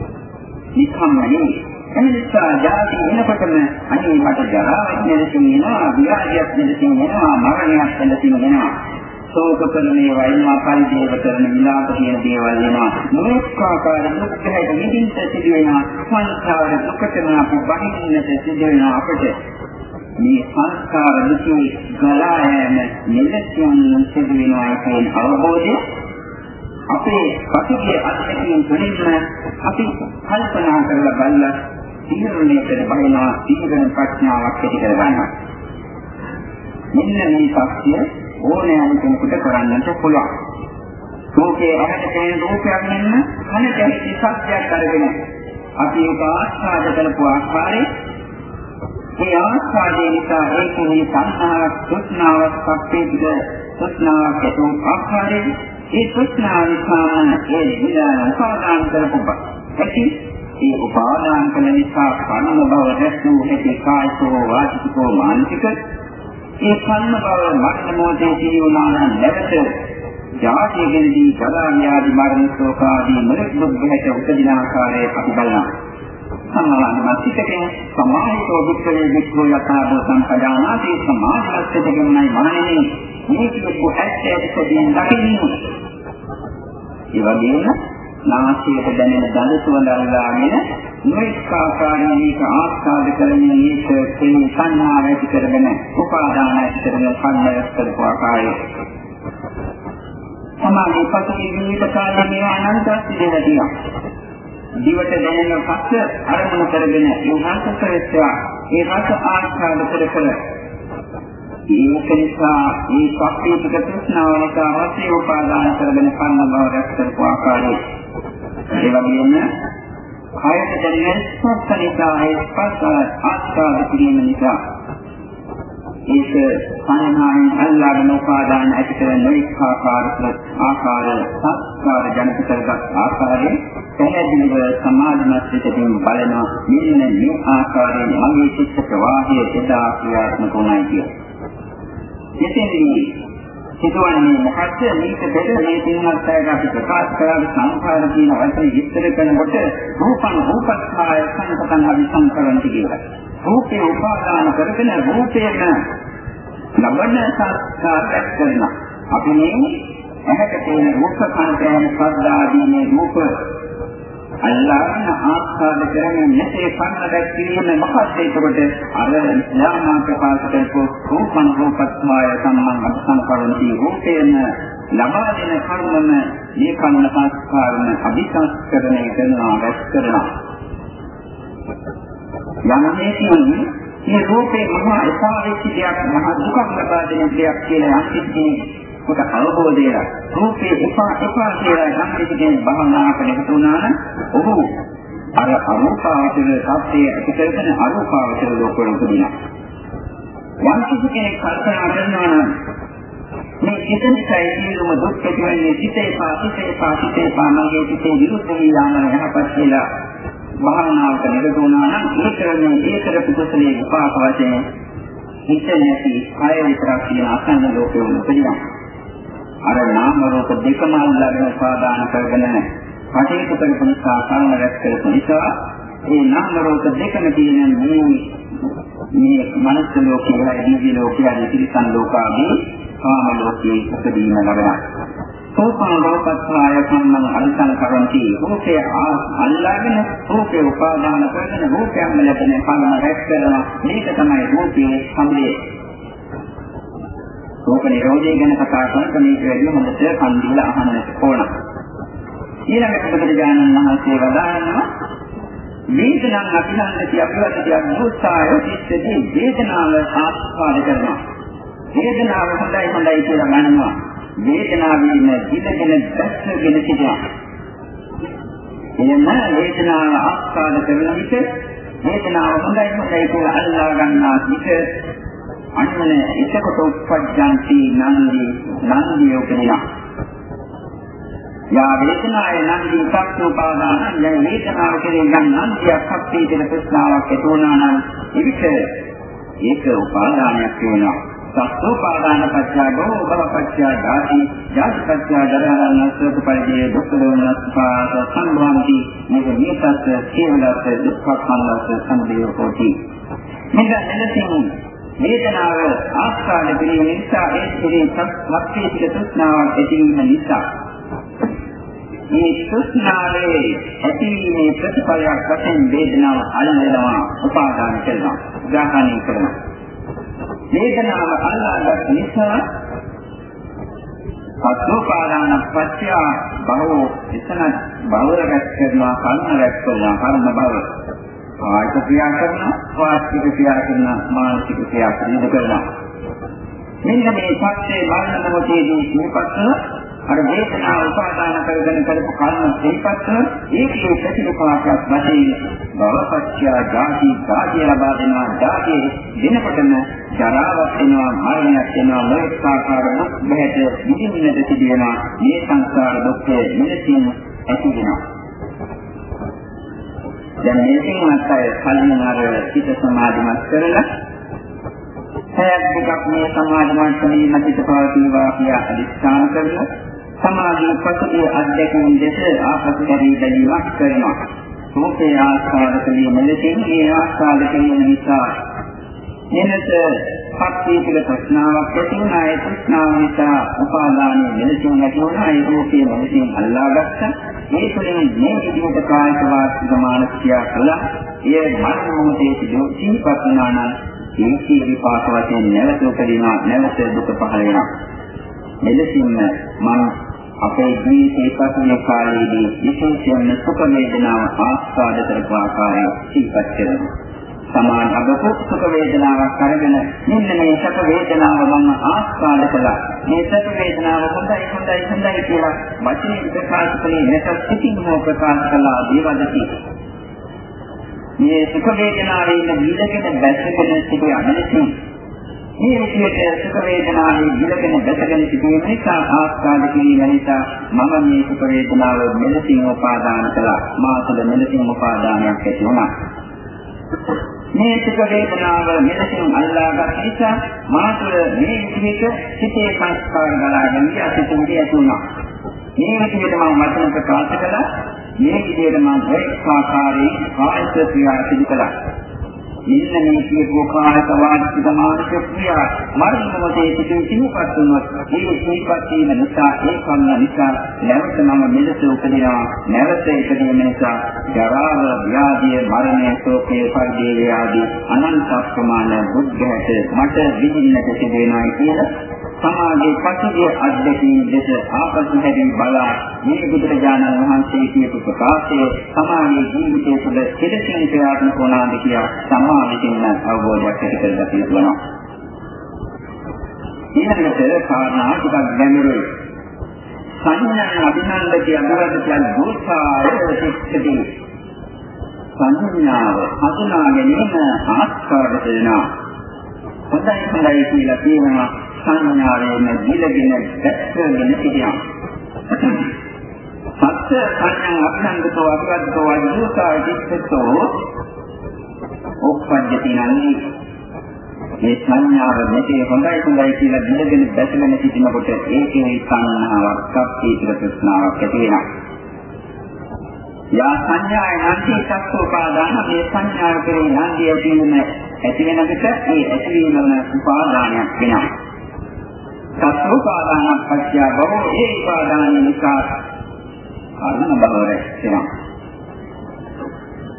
නිකම්ම නෙවෙයි එනිසා ජාති වෙනකොටම අනේ මට ජරාවක් නැතිනම් එනවා ව්‍යාධියක් නැතිනම් එනවා මරණයක් නැතිනම් එනවා ශෝක කරන ඒවා එනවා පරිදේව කරන විලාප කියන දේවල් එනවා. මොනක්කාකාර දුක්ඛයට නිදින්ට සිදු වෙනවා සංසාර දුකටම අපි බහින්නට සිදු වෙනවා අපට. මේ සංස්කාර දුකේ ගලා යෑම මෙලෙසින් සිදු වෙනවා කියන අවබෝධය අපේ පසුගිය අත්දැකීම් තුළින්ම අපි කල්පනා කරලා බලලා තීරණයකට බහිනවා තීරණ ප්‍රඥාවක් ඇති කර ගන්නවා. මෙන්න මේ සත්‍ය ඕනෑම කෙනෙකුට කරන්නට පුළුවන්. රූපේ ඇහැට පෙනෙන රූපයක් නෙන්න කනට ඇහෙන සත්‍යයක් අරගෙන අපි ඒක ආස්වාද කරපු ආකාරයේ ඒ ආස්වාදයේ නිසා ඒකේ සංහාවක් සුත්නාවක් සත්‍යයක සුත්නාවක් ඇති ආකාරයේ ඒ සුත්නාව නිසා ඒ විදාන උපාදාන කරපු ඇති ඒ උපාදාන කළ නිසා කර්ම බව දැක්වූ හැටි කායිකෝ වාචිකෝ මානසික ඒ කර්ම බව මරණ මොහොතේ සිදුවනා නම් නැවත ජාතියෙන්දී ජරා ව්‍යාධි මරණ ශෝක ආදී මරණ දුක්ඛයට උපදින ආකාරය අපි බලනවා. සමානමස්තිකේ සමාහිතෝ දුක්ඛේ වික්ඛෝ යථාභෝ සම්පදානාති සමාධිස්තිකෙන්නයි මනනේ මේ කියපු ඇත්ත ඇත්ත දෙයින් දකින්නේ? ඒ වගේම නාසයට දැනෙන දඳ සුවඳ අල්ලාගෙන නොඑක ආකාරයෙන් මේක ආස්වාද කරමින් මේක තේම සංහාව ඇති කරගෙන උපාදාන ඇති කරගෙන සංයස් කරපු ආකාරය. සමාධි පසුගිය ජීවිත කාලේ මේ අනන්ත සිදෙලා තියෙනවා. දිවට දැනෙන පස්ස අරමුණු කරගෙන ඒ රස කරේවා ඒ රස ආස්වාද කර කර ඒක නිසා මේ සත්‍යීක තෘෂ්ණාව නිසා අවශ්‍ය උපාදාන කරගෙන කන්න බව රැස් කරපු ආකාරය ඒ වගේම කායයට දැනෙන ස්පර්ශ නිසා ඒ ස්පර්ශ ආස්වාද කිරීම නිසා ඒක සංහායෙන් අල්ලාගෙන උපාදාන ඇති කරන නොඑක ආකාරක ආකාර සංස්කාර ජනිත කරගත් ආකාරයෙන් පැහැදිලිව සමාධිමත් පිටින් බලනවා මෙන්න මේ ආකාරයෙන් මගේ චිත්ත ප්‍රවාහය එදා ක්‍රියාත්මක වුණයි කියන්නේ. එතෙන්දී සිදුවන්නේ මොකක්ද මේක දෙක මේ තින්වත් අයට අපි ප්‍රකාශ කරලා සංඛාර කියන වචනේ විස්තර කරනකොට රූපං රූපස්ථාය සංකතං අபிසංකරන්ති කියලා. රූපේ උපාදාන කරගෙන රූපේම ලබන සංස්කාරයක් කරනවා. අපි මේ ඇහැට තියෙන රූප කන්දයන් සද්දාදී මේ රූප අල්ලාහන ආස්වාද කරන්නේ නැතේ පන්න දැක්වීම මොකක්ද ඒකට අර ඥාන ප්‍රකාශ කරපු රූපං රූපත්මය සම්මන් අත්සංකරණී රූපේන ලබා දෙන කර්මම මේ කන්න සංස්කාරන අභිසංස්කරණය කරනවා රැස් කරනවා. යම් හේතුන් මේ රූපේ මහා එපා වෙච්ච දෙයක් මහා දුකක් ලබා දෙන දෙයක් කියලා අන්තිමේ කොට අවබෝධය රූපේ එපා එපා කියලා යම් කෙනෙක් භවනාකට එකතු වුණා නම් ඔහු අර අරූපාවචර සත්‍යය ඇති කරගෙන අරූපාවචර ලෝකවල උපදිනවා. යම් කෙනෙක් කල්පනා කරනවා නම් මේ චිතනිකයි සියලුම දුක් ඇතිවන්නේ සිතේ පා සිතේ පා සිතේ පා මගේ සිතේ විරුද්ධ වී යාම යහපත් කියලා භාවනාවක නිරත වුණා නම් ඒ කරන්නේ ඒ කරපු කුසලයේ උපාක වශයෙන් හිත නැති කය විතරක් තියෙන අසන්න ලෝකෙ උපදිනවා. අර නාම රූප දෙකම අල්ලාගෙන සාදාන කරගෙන කටයුතු කරපු නිසා කර්ම රැස් කරපු නිසා ඒ නාම රූප දෙකම තියෙන මේ මේ මනස ලෝකයේ දිව්‍ය ලෝකයේ තිරිසන් ලෝකාවේ කාම ලෝකයේ උපදීන ලබනවා. සෝපන රූපත්වාය සම්මන් අල්සන කරන්ති. රූපය අල්ලාගෙන රූපය උපාදාන කරගෙන රූපයන් ලැබෙන කර්ම රැස් කරනවා. මේක තමයි රූපයේ සම්බේ රූප නිරෝධය ගැන කතා කරන මේක වැඩි හොඳට කන් දීලා අහන්නට ඕන. ඊළඟට බුදුරජාණන් වහන්සේ වදාළනවා වේදනාවක් අභිනන්දති අපවදිතය දුස්සාය සිත්තදී වේදනාව ආස්වාද කරනවා. වේදනාව හොඳයි හොඳයි කියලා ගන්නවා. වේදනාවෙන් දිලගෙන දැස්ගෙන සිටිනවා. එයම වේදනාව ආස්වාද කරන විට වේදනාව හොඳයි හොඳයි කියලා අල්ලා ගන්නා විට අන්න එතකොට උපජ්ජන්ති නන්දි නන්දිය උපදිනවා. යා වේදනාය නන්දි සත්‍යෝපාදාන යන වේදනාව කෙරෙහි යම් නන්දියක් ශක්තිය කියන ප්‍රශ්නාවක් ඇති වුණා නම් එවිට ඒක උපාදානයක් වෙනවා. සත්ෝපාදාන පත්‍යා ගෝ භව පත්‍යා ධාති ජාති පත්‍යා දරහරණ සෝත පරිදේ දුක්ඛ දෝමනස්පාද සම්භවಂತಿ මේක මේකත් කේවලත් දුක්ඛ සම්ලස්ස සම්දේව කෝටි මෙන්න එලෙසින් වේදනාව ආස්වාද කිරීම නිසා ඒ ශරීරයේ සත්‍යයේ තෘෂ්ණාවක් ඇතිවීම නිසා. මේ තෘෂ්ණාවේ ඇතිවීමේ ප්‍රතිඵලයක් වශයෙන් වේදනාව අල්ලනවා උපාදාන කරනවා ග්‍රහණය කරනවා. වේදනාව අල්ලාගත් නිසා සත්ෝපාදාන පත්‍ය බහෝ එතන බව රැස් කරනවා කර්ම රැස් කරනවා කර්ම බව කායික ක්‍රියා කරනවා වාචික ක්‍රියා කරනවා මානසික ක්‍රියා කරනවා මෙන්න මේ පස්සේ බලන මොහොතේදී මේපත් අර වේදනාව උපාදාන කරගෙන කරපු කර්ම දෙපත් ඒකේ ප්‍රතිපාකයක් වශයෙන් භවපත්‍ය ජාති කාර්ය ලබා දෙනවා. ජාති දිනකොටම ජරාවක් වෙනවා මරණයක් වෙනවා මොකක් ආකාර දුක් බහැට විඳින්නට සිදුවෙනවා මේ සංසාර දුක්ඛය මෙලෙසින් ඇති වෙනවා. දැන් මේකෙන් අත්ය කලින් අර හිත සමාධිමත් කරලා හැයක් දෙකක් මේ සමාධිමත් කිරීම පිට පවතිනවා කියලා අදිස්ථාන කරලා සමාධිය පසුගිය අධ්‍යක්ෂින් දෙස ආපසු දැරී බැලීමක් කරනවා. රූපේ ආස්වාද කිරීම ලෙසින් මේ ආස්වාද කිරීම නිසා එනත පක්ෂීතික ප්‍රශ්නාවක් ඇති වුණා ඒ ප්‍රශ්නාව නිසා උපාදානයේ මෙලෙසින් ඇති වුණා ඒ රූපයේ මෙලෙසින් අල්ලාගත්තා. ඒ තුළින් මේ විදිහට කායික වාචික මානසික කළා. එය මරණ මොහොතේ සිදුවීපත් වුණා නම් ඒකේ විපාක වශයෙන් නැවත උපදිනවා නැවත දුක පහළ වෙනවා. මෙලෙසින්ම මම අපේ ජීවිතයේ පසුගිය කාලයේදී විශේෂයෙන්ම සුඛ වේදනාව ආස්වාද කරපු ආකාරය සිහිපත් කරනවා. සමාන අගපු සුඛ වේදනාවක් අරගෙන මෙන්න මේ සුඛ වේදනාව මම ආස්වාද කළා. මේ සුඛ වේදනාව හොඳයි හොඳයි හොඳයි කියලා වචනේ ප්‍රකාශ කළේ නැත්නම් සිතින් හෝ ප්‍රකාශ කළා දේවදති. මේ සුඛ වේදනාවේ ඉන්න විලකෙන බැසගෙන සිටින අනලසින් මේ විදිහට සුඛ වේදනාවේ විලකෙන දැකගෙන සිටීම නිසා ආස්වාද කිරීම නිසා මම මේ සුඛ වේදනාව මෙලසින් උපාදාන කළා මා තුළ මෙලසින් උපාදානයක් ඇති වුණා මේ සුඛ වේදනාව මෙලසින් අල්ලාගත් නිසා මා තුළ මේ විදිහට සිතේ සංස්කාර ගලාගෙන ගියා සිතුවිලි ඇති වුණා. මේ විදිහට මම වචන ප්‍රකාශ කළා. මේ විදිහට මම එක් ආකාරයෙන් කායික ක්‍රියා සිදු කළා. මෙන්න මේ කියපු කායක වාචික මානසික ක්‍රියා මරණ මොහොතේ සිටින සිහිපත් වුණොත් ඒ සිහිපත් වීම නිසා ඒ කන්න නිසා නැවත මම මෙලෙස උපදිනවා නැවත ඉපදීම නිසා ජරාව ව්‍යාධිය මරණය ශෝකය පරිදේය ආදී අනන්ත ප්‍රමාණ බුද්ධහට මට විඳින්නට සිදෙනවා කියලා සමාජයේ පසුගිය අධ්‍යක්ෂින් දෙස ආපසු හැදී බලා මේ බුදුරජාණන් වහන්සේ කියපු ප්‍රකාශය සමාජයේ ජීවිතය තුළ කෙලෙසින් ක්‍රියාත්මක වුණාද කියලා සමා විසින්න අවබෝධයක් ඇති කරගන්න තියෙනවා. ඊළඟට කාරණා ටිකක් ගැඹුරුයි. සංඥා අභිනන්දකී අනුරාධිකයන් දුස්සාය සික්ෂති. සංඥාව හඳුනා ගැනීම ආස්කාර වෙනවා. හොඳයි හොඳයි කියලා කියනවා සංඥාවෙන් දිලගෙන දැක්කගෙන සිටිනවා. සත්‍ය සංඥා අභිනන්දතෝ අභිවද්දෝ අජෝසා විච්ඡතෝ උප්පජ්ජති නන්දි මේ සංඥාව මෙතේ හොඳයි හොඳයි කියලා දිනගෙන දැසගෙන සිටිනකොට ඒකේ සංඥාවක් සත්‍යීතර ප්‍රශ්නාවක් ඇති වෙනවා. යා සංඥාය නැති සත්ෝපාදාන මේ සංඥාව කෙරේ නැන්දි ඇතිවීම ඇති වෙන විට ඒ ඇතිවීම උපාදානයක් වෙනවා. සත්ෝපාදාන පත්‍ය බව ඒ උපාදාන නිසා කර්ම බව රැස් වෙනවා.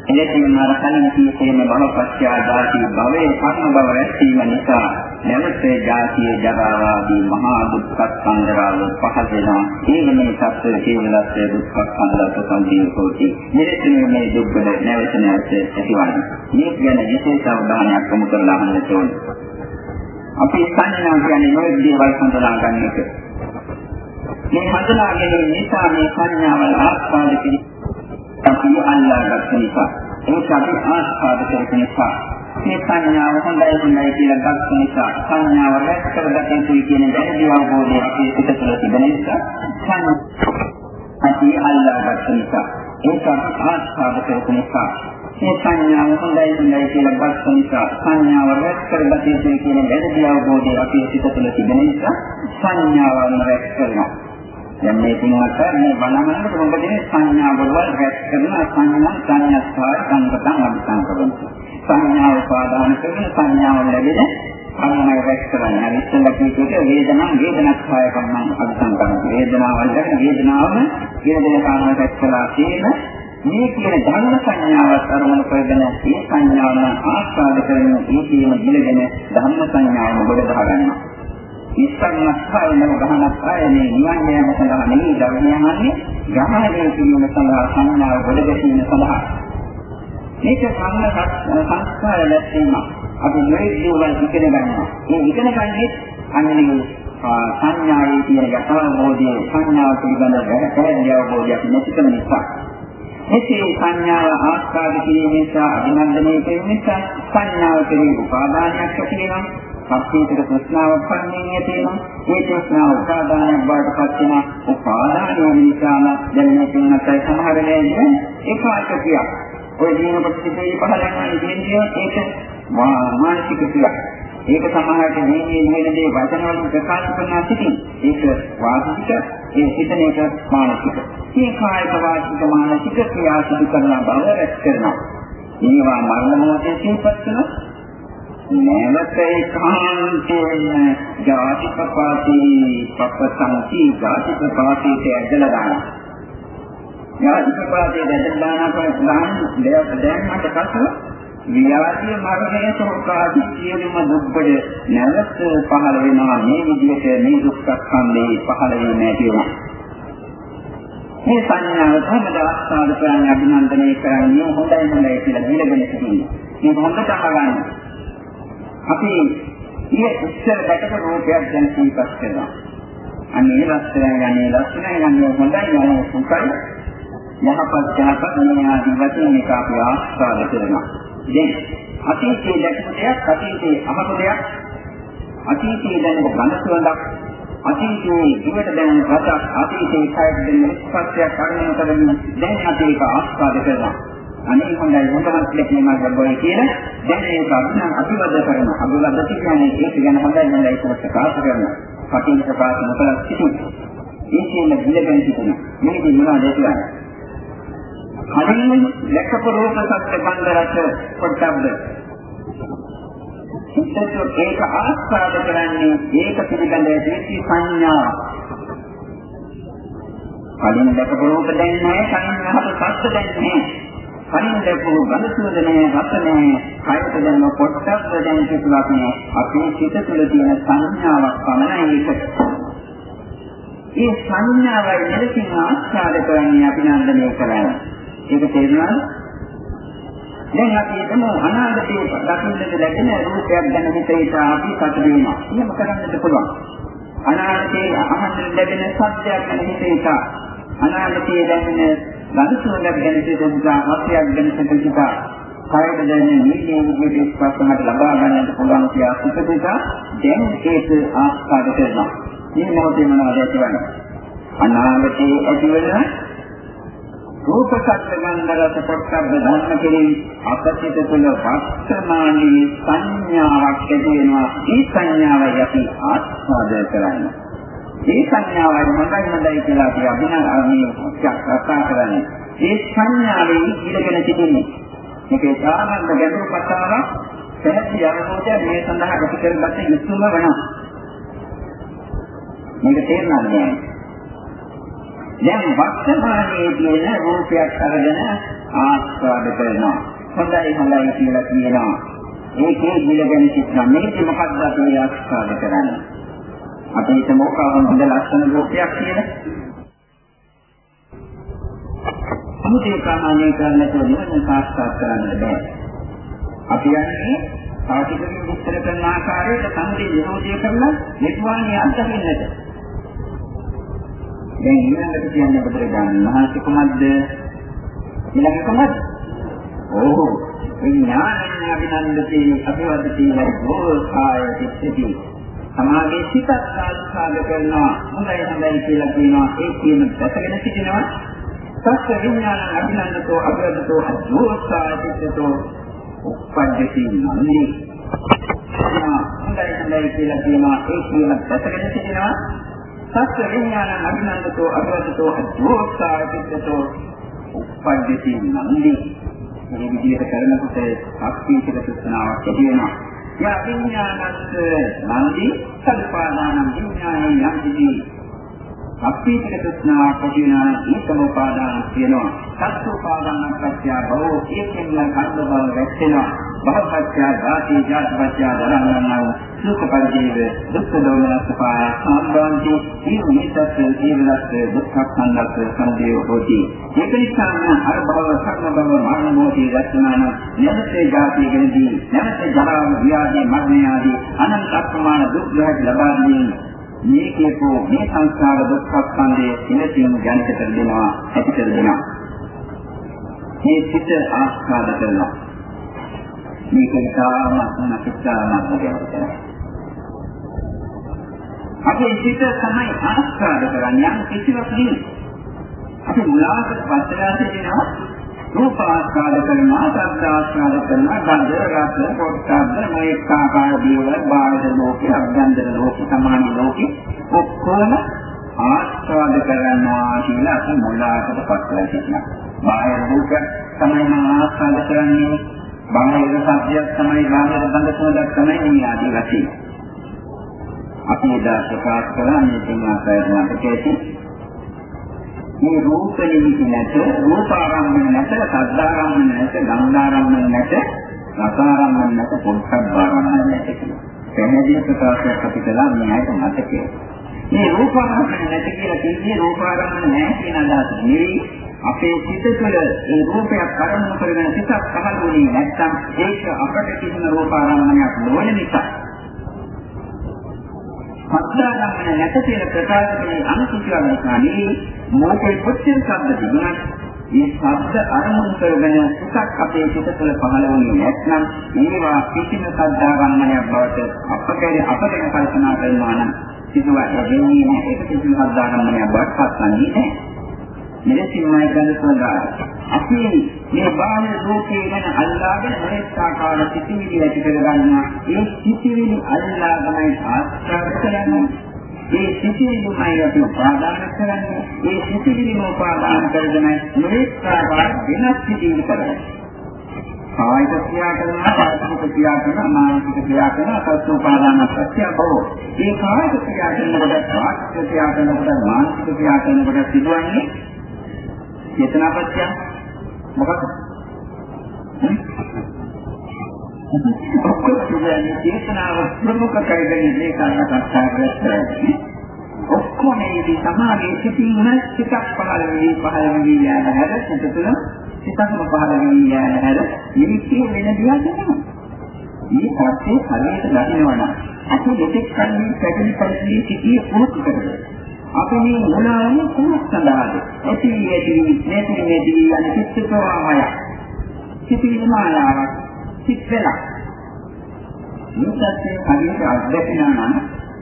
එලෙසින් අර කලින් කීපේම භවපත්‍ය ආදී භවයේ කර්ම බව රැස්වීම නිසා නැවත ජාතිය ජරාවාදී මහා දුක්ඛ සංගරාව පහළ වෙනවා. ඒ මේ සත්‍ය හේලස්ස දුක්ඛ සංගරාව සම්පීකෝටි. මෙලෙසින් මේ දුක්වල නැවත නැවත ඇතිවන්නේ. මේ ගැන විශේෂ අවධානයක් යොමු කරලා අහන්න ඕනේ. අපි සංඥා කියන්නේ මොකද දේවල් හඳුනා ගන්න එක. මේ හඳුනා ගැනීම නිසා මේ සංඥාවල් ආස්වාද කිරීම අපි අල්ලාගත්ත නිසා. ඒක අපි ආස්වාද කරගෙන නිසා. මේ සංඥාව හොඳයි හොඳයි කියලා ගත්ත නිසා. සංඥාව රැස් කරගත යුතුයි කියන දැනුම අවබෝධය අපේ සිත තුළ තිබෙන නිසා අපි අල්ලාගත්ත නිසා. ඒක අපි ආස්වාද කරගෙන නිසා. මේ සංඥාව හොඳයි හොඳයි කියලා ගත්ත නිසා සංඥාව රැස් කරගත යුතුයි කියන දැනුම අවබෝධය අපේ සිත තුළ තිබෙන නිසා සංඥාවන් රැස් කරනවා. දැන් මේ තුනකට මේ බලනකොට මොකද සංඥා වල රැස් කරන සංඥා සංඥාස්කාර සංකතං අபிසංකරණ සංඥා උපාදාන කරන සංඥාව ලැබෙන අන්නයි රැස් කරන්නේ. අර ඉස්සෙල්ලා කියුවේ වේදනා වේදනාස්කාය කම්මං අபிසංකරණ වේදනාවල් දැන වේදනාවම වේදන කාරණ රැස් කළා කියන මේ කියන ධර්ම සංඥාවත් අරමුණු කරගෙන මේ සංඥාවන ආස්වාද කරන මේ කියන දිලගෙන ධර්ම සංඥාවම ගොඩ දා ගන්නවා ඉස්සන්නස්සය නම ගහනස්සය මේ නිවන් යාම සඳහා නෙවෙයි ධර්මයන්න්නේ ග්‍රහණය කිරීම සඳහා සංඥාව ගොඩගැසීම සඳහා. මේක සම්ම සංස්කාර ලැබීම අපි මේ දේවල් ඉගෙන ගන්නවා. මේ ඉගෙන ගන්නේ අන්නේ සංඥාවේ තියෙන යථාභෝධයේ සංඥාව පිළිබඳ පැහැදිලි අවබෝධයක් නැතිකම නිසා. මෙසේ සංඥාව ආස්වාද කිරීම නිසා අභිනන්දනය කිරීම නිසා සංඥාව කෙරෙහි උපාදානයක් ඇති වෙනවා සත්‍යයකට ප්‍රශ්නාවක් පන්නේ තියෙනවා. මේ ප්‍රශ්නාව උපාදානයක් බවට පත් වෙන උපාදානය නිසාම දැන් මේ තුනයි සමහර වෙලාවෙ ඒකාචකියක්. ඔය ජීවන ප්‍රතිපේ පහළන්නේ කියන්නේ ඒක මානසික ක්‍රියාවක්. ඒක සමහරට මේ මේ වෙන දේ වචන වලින් ප්‍රකාශ කරනවා සිටින්. ඒක වාචික, ඒ හිතන එක මානසික. මේ කායික වාචික මානසික ක්‍රියා සිදු කරන බව රැස් කරනවා. මේවා මරණ මොහොතේ සිහිපත් කරනවා. නැවත ඒකාන්තයෙන් ජාතිකපාතී පපසන්ති ජාතිකපාතීට ඇදලා දානවා. ජාතිකපාතීට ඇදලා දානකොට දාන දෙයක් දැන් මට කසල වියාදී මරණය සෝකාදී සියලුම දුක්බඩ නැවත පහළ වෙනවා මේ විදිහට මේ දුක්ඛ ස්කන්ධේ පහළ වෙන්නේ නැති වෙනවා. මේ සංඥාව තමයි ආස්වාද කරන්නේ අභිනන්දනය කරන්නේ හොඳයි හොඳයි කියලා දිලගෙන සිටින්නේ. මේ හොඳට අහගන්න. අපි ඊයේ ඉස්සර දැකපු රූපයක් දැන් සිහිපත් කරනවා. අන්නේ ලස්සනයි යන්නේ ලස්සනයි යන්නේ හොඳයි යන්නේ සුඛයි. යහපත් යහපත් මේ ආදී වශයෙන් මේක අපි ආස්වාද කරනවා. දැන් අතීතයේ දැකපු දෙයක් අතීතයේ අහපු දෙයක් අතීතයේ දැනපු ගඳ සුවඳක් අතීතයේ ජීවිත දැනෙන රසක් අතීතයේ කයට දැනෙන ස්පර්ශයක් අරගෙන කරමින් දැන් අපි ඒක ආස්වාද කරනවා. අනේ හොඳයි හොඳවත් දෙකේම ගබ්බෝයි කියලා දැන් ඒක අභිනන් අතිවද කරන අභිවද කියන්නේ ඒක ගැන හොඳයි හොඳයි කියලා ප්‍රකාශ කරනවා කටින් ප්‍රකාශ නොකළ සිටු ඒකෙන් විලගෙන සිටින මේක මොනවද කියන්නේ කලින් ලැකපු රූප සත්‍ය බන්ධ රස පොට්ටබ්බ ඒක ආස්වාද කරන්නේ ඒක පිළිබඳ දීති සංඥා. කලින් දැකපු රූප දැන් නැහැ කලින් අහපු සත්‍ය දැන් නැහැ. කලින් දැකපු ගඳ සුවඳ නෑ රස නෑ කයට දැනෙන පොට්ටබ්බ දැන් කිසිවක් නෑ. අපේ සිත තුළ තියෙන සංඥාවක් පමණයි ඒක. මේ සංඥාවයි මෙලෙසින් ආස්වාද කරන්නේ අපි නන්දනය කරන්නේ. ඒක තේරුණාද? දැන් අපි හිතමු අනාගතයේ දකින්නට ලැබෙන රූපයක් ගැන හිතේට අපි සතුටු වෙනවා. එහෙම කරන්නත් පුළුවන්. අනාගතයේ අහන්න ලැබෙන සත්‍යයක් ගැන හිතේට අනාගතයේ දැනෙන ගඳ සුවඳක් ගැන සිතා රසයක් ගැන සිතා කායද දැනෙන නීතිය විදිහට ස්පර්ශනට ලබා ගන්නට පුළුවන් කියලා සිතිතා දැන් ඒක ආස්වාද කරනවා. මේ මොහොතේ මොනවද ඇතිවන්නේ? අනාගතයේ ඇතිවන රූප සත්‍ය ගන්ධ රස පොට්ටබ්බ ධර්ම කෙරෙහි අපසිත තුළ වර්තමානයේ සංඥාවක් ඇති වෙනවා. ඒ සංඥාවයි අපි ආස්වාදය කරන්නේ. ඒ සංඥාවයි හොඳයි හොඳයි කියලා අපි අභිනවමී කතා කරන්නේ. ඒ සංඥාවේ ඉඳගෙන සිටින්නේ. මේකේ සාමාන්‍ය ගැඹුරු කතාවක් පැහැදිලි අවබෝධය මේ සඳහා ගත කරගත යුතුම වෙනවා. මේක තේරුණාද? දැන් වර්තමානයේ තියෙන රූපයක් අරගෙන ආස්වාද කරනවා. හොඳයි හොඳයි කියලා කියනවා. ඒකේ දිලගෙන සිටිනවා. මේක මොකක්ද අපි ආස්වාද කරන්නේ? අපි හිතමු කවුරුන් හොඳ ලස්සන රූපයක් කියලා. සමුදේ ප්‍රමාණය කරන්නට නිවන සාක්ෂාත් කරන්න බෑ. අපි යන්නේ සාතිකකින් විස්තර කරන ආකාරයට සමුදේ විරෝධය කරලා නිර්වාණය අත්දකින්නට. දැන් ඊළඟට කියන්නේ බුදුරජාණන් වහන්සේ කොහොමද? ඊළඟ කොහොමද? ඕ විඥානං අභිනන්දති අභිවදති ලෝකාය චිත්තති සමාගයේ සිතත් සාධාරණ කරනවා. හොඳයි හොඳයි කියලා කියනවා. ඒ කියන දැකගෙන සිටිනවා. සත්‍ය විඥානං අභිනන්දතෝ අභිවදතෝ ලෝකාය චිත්තතෝ උප්පජ්ජති නන්දි හොඳයි හොඳයි කියලා කියනවා. ඒ කියන දැකගෙන සිටිනවා. සත්‍ය විඥානං අභිනන්දතෝ අභවතෝ අද්වෝස්සාර චිත්තතෝ උප්පද්දති නන්දි මේ විදිහට කරනකොට ශක්තියක තෘෂ්ණාවක් ඇති වෙනවා. යා විඥානස්ස නන්දි සල්පාදානං විඥානං යම්ති ශක්තියක තෘෂ්ණාවක් ඇති වෙනවා ඒකම උපාදාන කියනවා. සත්‍ය උපාදාන පත්‍ය භවෝ ඒකෙන්ම කන්ද බව වැටෙනවා. භවපත්‍ය ධාති ජාතපත්‍ය දරණනා සුඛ පරිදේව දුක්ඛ දෝමනස්සපාය සම්බන්ති ඊනිසත් ජීවනත් දුක්ඛ සංලක්ෂ සම්දේව හොති. ඒක නිසා අර භව සම්ම භව මරණ මොහි රැස්නාන නැවතේ ජාති ගෙනදී නැවත ජරා ව්‍යාධි මරණ ආදී අනන්ත ප්‍රමාණ දුක් ලබා දීම මේ කියපෝ මේ සංස්කාර දුක්ඛ ස්කන්ධයේ සිනතින් ජනිත කර දෙනවා ඇති කර දෙනවා මේ සිත ආස්වාද කරනවා. මේක ඉතාමත් නැතිසාමත් දෙයක්. අපේ සිත තමයි ආස්වාද කරන්නේ යම් කිසිවක් නෙවෙයි. අපි මුලාකට පස්සට දෙනවා රූප ආස්වාද කරනවා, ශබ්ද ආස්වාද කරනවා, ගන්ධ රස පොට්ටබ්බ මේක ආකාර දේවල් බාහිර ලෝකේ, අභ්‍යන්තර ලෝකේ, සමාන ලෝකේ ඔක්කොම ආස්වාද කරනවා කියලා අපි මුලාකට පස්සට දෙනවා. බාහිර රූප තමයි ආස්වාද කරන්නේ බාහිර සත්‍යයක් තමයි බාහිර බඳ සෝදක් තමයි මේ ආදී වශයෙන්. අපි එදා ප්‍රකාශ කළා මේ තුන් ආකාරයට කැටි. මේ රූප නිමිති නැත, රූපාරම්මන නැත, සද්ධාරම්මන නැත, ගන්ධාරම්මන නැත, රසාරම්මන නැත, පොට්ටබ්බාරම්මන නැත කියලා. පැහැදිලි ප්‍රකාශයක් අපි කළා මේ ආයත මතකයේ. මේ රූපාරම්මන නැති කියලා කියන්නේ රූපාරම්මන නැහැ කියන අදහස නෙවෙයි අපේ සිත තුළ ඒ රූපයක් කරමුණු කරගෙන සිතක් පහළ වුණේ නැත්නම් ඒක අපට කිසිම රූපාරම්මණයක් නොවන නිසා. සත්‍යාගමන නැත කියන ප්‍රකාශකේ අනුසුචියක් නිසා නෙවෙයි මොකේ කොච්චර ශබ්ද තිබුණත් මේ ශබ්ද අරමුණු කරගෙන සිතක් අපේ සිත තුළ පහළ වුණේ නැත්නම් මේවා කිසිම සත්‍යාගමනයක් බවට අපකේ අපට කල්පනා කරනවා නම් කිසිවක් ලැබෙන්නේ නැහැ ඒක කිසිම සත්‍යාගමනයක් බවට පත්වන්නේ නැහැ. මෙලෙසින්මයි ගන්න සඳහා අපි මේ බාහිර ලෝකේ ගැන අල්ලාගෙන මොනෙක් ආකාර සිතිවිලි ඇති කරගන්නවා ඒ සිතිවිලි අල්ලාගෙනයි ආස්වාද කරන්නේ. ඒ සිතිවිලිමයි අපි උපාදාන කරන්නේ. ඒ සිතිවිලිම උපාදාන කරගෙන මොනෙක් ආකාර වෙනස් සිතිවිලි කරන්නේ කායික ක්‍රියා කරනවා වාචික ක්‍රියා කරනවා මානසික ක්‍රියා කරනවා සත්‍ය උපාදාන සත්‍ය බව. මේ කායික ක්‍රියා කරනකොට වාචික ක්‍රියා කරනකොට මානසික ක්‍රියා කරනකොට සිදුවන්නේ චේතනාපත්‍ය මොකක්ද? ඔක්කොම කියන්නේ චේතනාව ප්‍රමුඛ කරගෙන මේ කරන කතා කරන්නේ. ඔක්කොම මේ සමාගයේ සිටින සිතක් පහළ වෙවි පහළ වෙවි යන හැර සිත තුළ සිතක්ම පහළ වෙවි යන හැර මිනිස්සු වෙන දියක් නෙමෙයි. මේ සත්‍යය හරියට දකිනවා නම් අපි දෙතෙක් කලින් පැහැදිලි පරිදි සිටියේ පුරුදු කරගන්න. අපි මේ මොනවාම කුමක් සඳහාද? ඇති ඇති නැති නැති යන චිත්ත ප්‍රවාහය. සිතිවිලි මායාවක්. සිත් වෙලා. මේ සත්‍යය හරියට අත්දැකලා නම්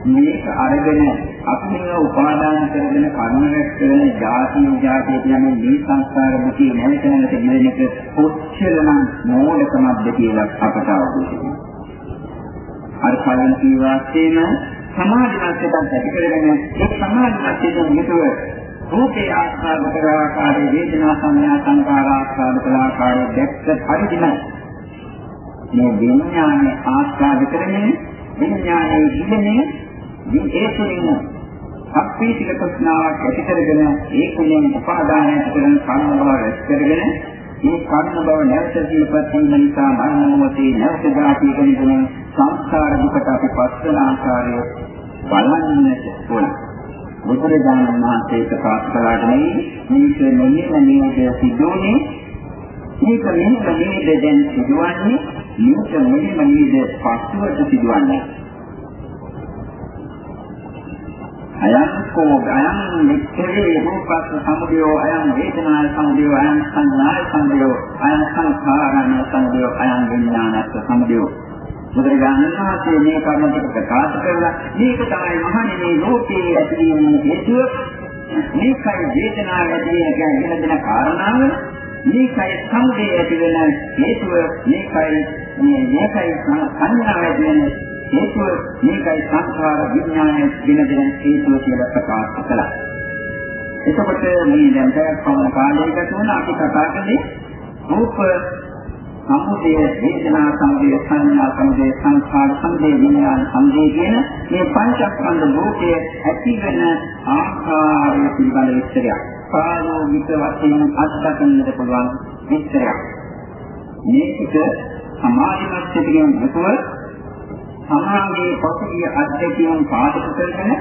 මේක අරගෙන අපි මේවා උපාදාන කරගෙන කර්ම රැස් කරන ජාතිය ජාතිය කියන්නේ මේ සංස්කාර මුතිය නැවත නැවත ඉගෙන එක කොච්චරනම් මෝඩකමක්ද කියලා අපට අවබෝධ වෙනවා. අර කලින් කීවාස්සේම සමාධිමත්කම් ඇති කරගෙන ඒ සමාධිමත්කයෙන් යුතුව රූපේ ආස්වාද කරආකාරයේ වේදනා සංඥා සංකාර ආස්වාද කරආකාරයේ දැක්ක පරිදිම මේ විඥානයේ ආස්වාද කරගෙන විඥානයේ ඉන්නේ ඒ තුළින් අපීතික ප්‍රශ්නාවක් ඇති කරගෙන ඒ කුලෙන් උපාදානය කරන කර්ම බව රැස් කරගෙන මේ කර්ම බව නැවත සිල්පත් වීම නිසා මරණ මොහොතේ නැවත ධාති කෙනෙකුන සංස්කාර දුකට අපි පස්වන ආකාරය බලන්නට ඕන. බුදුරජාණන් වහන්සේ ප්‍රකාශ කළාට මේක මෙන්න නේද සිදුවන්නේ මේක මෙන්න නේද දැන් සිදුවන්නේ. මේක මෙන්න නේද පස්වට සිදුවන්නේ. අයං කෝ අයං විච්ඡේ රූපස් සමුදයෝ අයං වේදනාය සමුදයෝ අයං සංඥාය සමුදයෝ අයං සංඛාරණ සමුදයෝ අයං විඥානස්ස සමුදයෝ. බුදුරජාණන් වහන්සේ මේ කර්ම ටික ප්‍රකාශ කරලා මේක තමයි මහණෙනි මේ ලෝකයේ ඇතිවීමේ හේතුව. මේකයි වේදනාව ඇතිවෙන කියන්නේ වෙන කාරණාව. මේකයි සමුදය ඇති වෙන හේතුව. මේකයි මේ මේකයි සංඥාව ඇති වෙන හේතුව. මේකයි සංස්කාර විඥානයේ වෙන දෙන හේතුව කියලා ප්‍රකාශ කළා. එතකොට මේ දැන් පැයක් පමණ කාලයකට තුන අපි කතා කරන්නේ රූප සමුදය වේදනා සමුදය සංඥා සමුදය සංස්කාර සමුදය විඥාන සමුදය කියන මේ පංචස්කන්ධ ලෝකයේ ඇති වෙන ආකාරය පිළිබඳ විස්තරයක්. ප්‍රායෝගික වශයෙන් අත්දකින්නට පුළුවන් විස්තරයක්. මේක සමාධිමත් පිටින් යුතුව සමාගයේ පසුගිය අධ්‍යක්ෂකයන් පාදක කරගෙන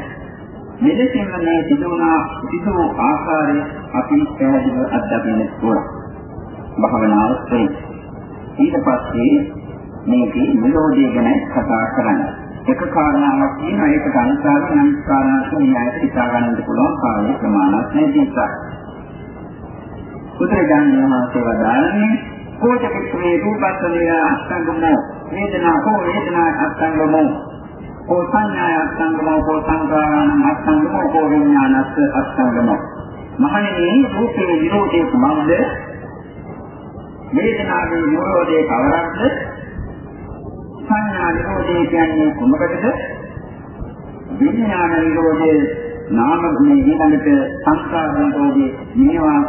මෙලෙසින්ම මේ සිදුවනා සිදු ආකාරය අපි පැහැදිලිව අත්දකින්න ඕන. භාවනාව තුළ ඊට පස්සේ මේකේ නිරෝධය ගැන කතා කරන්න. එක කාරණාවක් තියෙනවා ඒකට අනුසාර නම් කාරණාවක් න්‍යායට හිතා ගන්නත් පුළුවන් කාලය ප්‍රමාණයක් නැති නිසා. බුදුරජාණන් වහන්සේ වදාළන්නේ කෝච පිටුවේ රූපස්සනේ අස්තංගමෝ වේදනා කෝ වේදනා අස්තංගමෝ කෝ සංඥා අස්තංගමෝ කෝ සංකාරණ අස්තංගමෝ කෝ විඥානස්ස අස්තංගමෝ මහණෙනි රූපේ විරෝධයේ කුමක්ද වේදනාවේ නිරෝධයේ කවරක්ද සංඥා නිරෝධය කියන්නේ කුමකටද විඥාන නිරෝධයේ නාම මේ ඊළඟට සංස්කාර නිරෝධයේ මේවා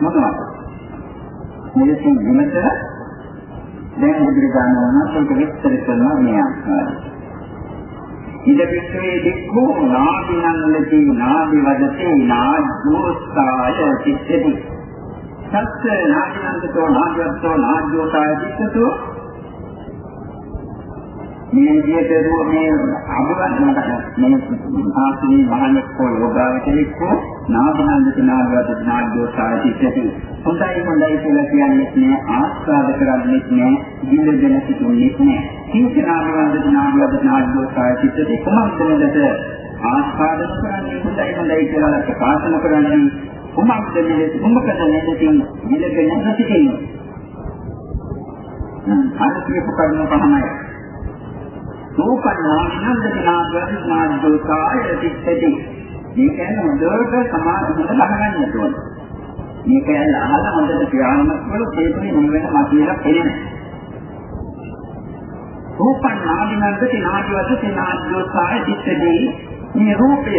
මොනවද මෙලෙසින් විමසලා දැන් බුදුරජාණන් වහන්සේ විස්තර කරනවා මේ ආකාරයට. ඉද විශ්වේ දික්ඛු නාදිනන්නති නාදි වදති නාජ්ජෝස්සාය චිත්තති. සත්‍ය නාදිනන්තෝ නාජ්ජෝස්සෝ නාජ්ජෝසාය චිත්තතෝ මේ විදිහට දුව මේ අභවන්නට මේ ආසනී මහණෙක් හෝ යෝගාවචරෙක් හෝ නාමනන්ද නාගත නාග්‍යෝ සාහිත්‍යති හොඳයි හොඳයි කියලා කියන්නේ නෑ ආස්වාද කරන්නේ නෑ දිලදෙන සිතුන්නේ නෑ. කිංච නාමනන්ද නාගත නාග්‍යෝ සාහිත්‍යති කොහොමද මෙලට ආස්වාද කරන්නේ? හොඳයි හොඳයි කියලා ප්‍රකාශන කරන්නේ කොහොමද මෙලට මොකද නැතිනම් දිලදෙන සිටින්නේ අර කියපු කරුණ පහමයි. රූපනා විනන්දනා ගතිනාද්දෝසාය තිත්තේ මේ කියන්නේ හොඳට සමාධි හොඳ ලබගන්න ඕන. මේ කියන්නේ අහලා හොඳට ප්‍රාණමත් වල තේරුනේ මොන වෙන මතියලා පෙනෙන. රූපනා විනන්දති නාදවත නාද්දෝසාය තිත්තේ මේ රූපය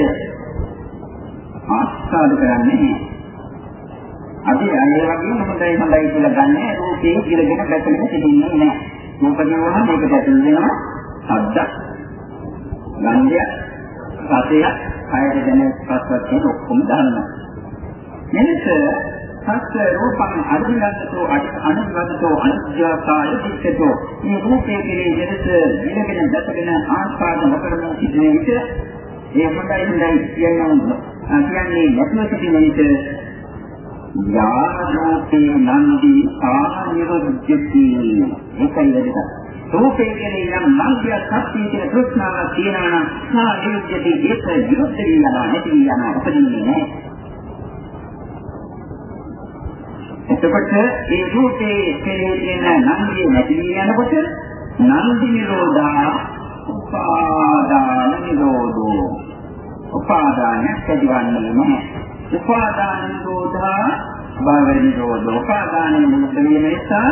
ආස්වාද කරන්නේ අපි අය වගේම හොඳයි හොඳයි කියලා ගන්න රූපේ ඉරගෙන පැතලෙක සිටින්නේ නැහැ. රූප කියවම මේකට ඇතුල් වෙනවා ශබ්ද ගන්ධය රසය කයද දැන ස්පර්ශවත් කියන ඔක්කොම දානවා මෙලෙස සත්‍ය රූපං අදිලස්සතෝ අනුගතතෝ අනිත්‍යතාවය දික්කතෝ මේ රූපයේ කෙරේ දෙලස විලගෙන දැකගෙන ආස්වාද නොකරන සිටින විට ඒ හොඳයි හොඳයි කියනවා. කියන්නේ නැත්නම් සිටින විට යානෝපේ නන්දි ආනිරුද්ධති ඒකයි වැදගත්. රූපේ කියන්නේ යම් මංග්‍ය සත්‍යය කියන ප්‍රශ්නාවක් තියෙනවා නම් සා නිරුද්ධදී ඒක විරුද්ධ වෙනවා නැති වෙනවා උපදින්නේ නැහැ. එතකොට ඒ රූපේ කියන නන්දිය නැති යනකොට නන්දි නිරෝධා උපාදාන නිරෝධෝ. උපාදානයක් ඇතිවන්නේ නැහැ. උපාදාන නිරෝධා භව නිරෝධ උපාදානයේ මුලත වීම නිසා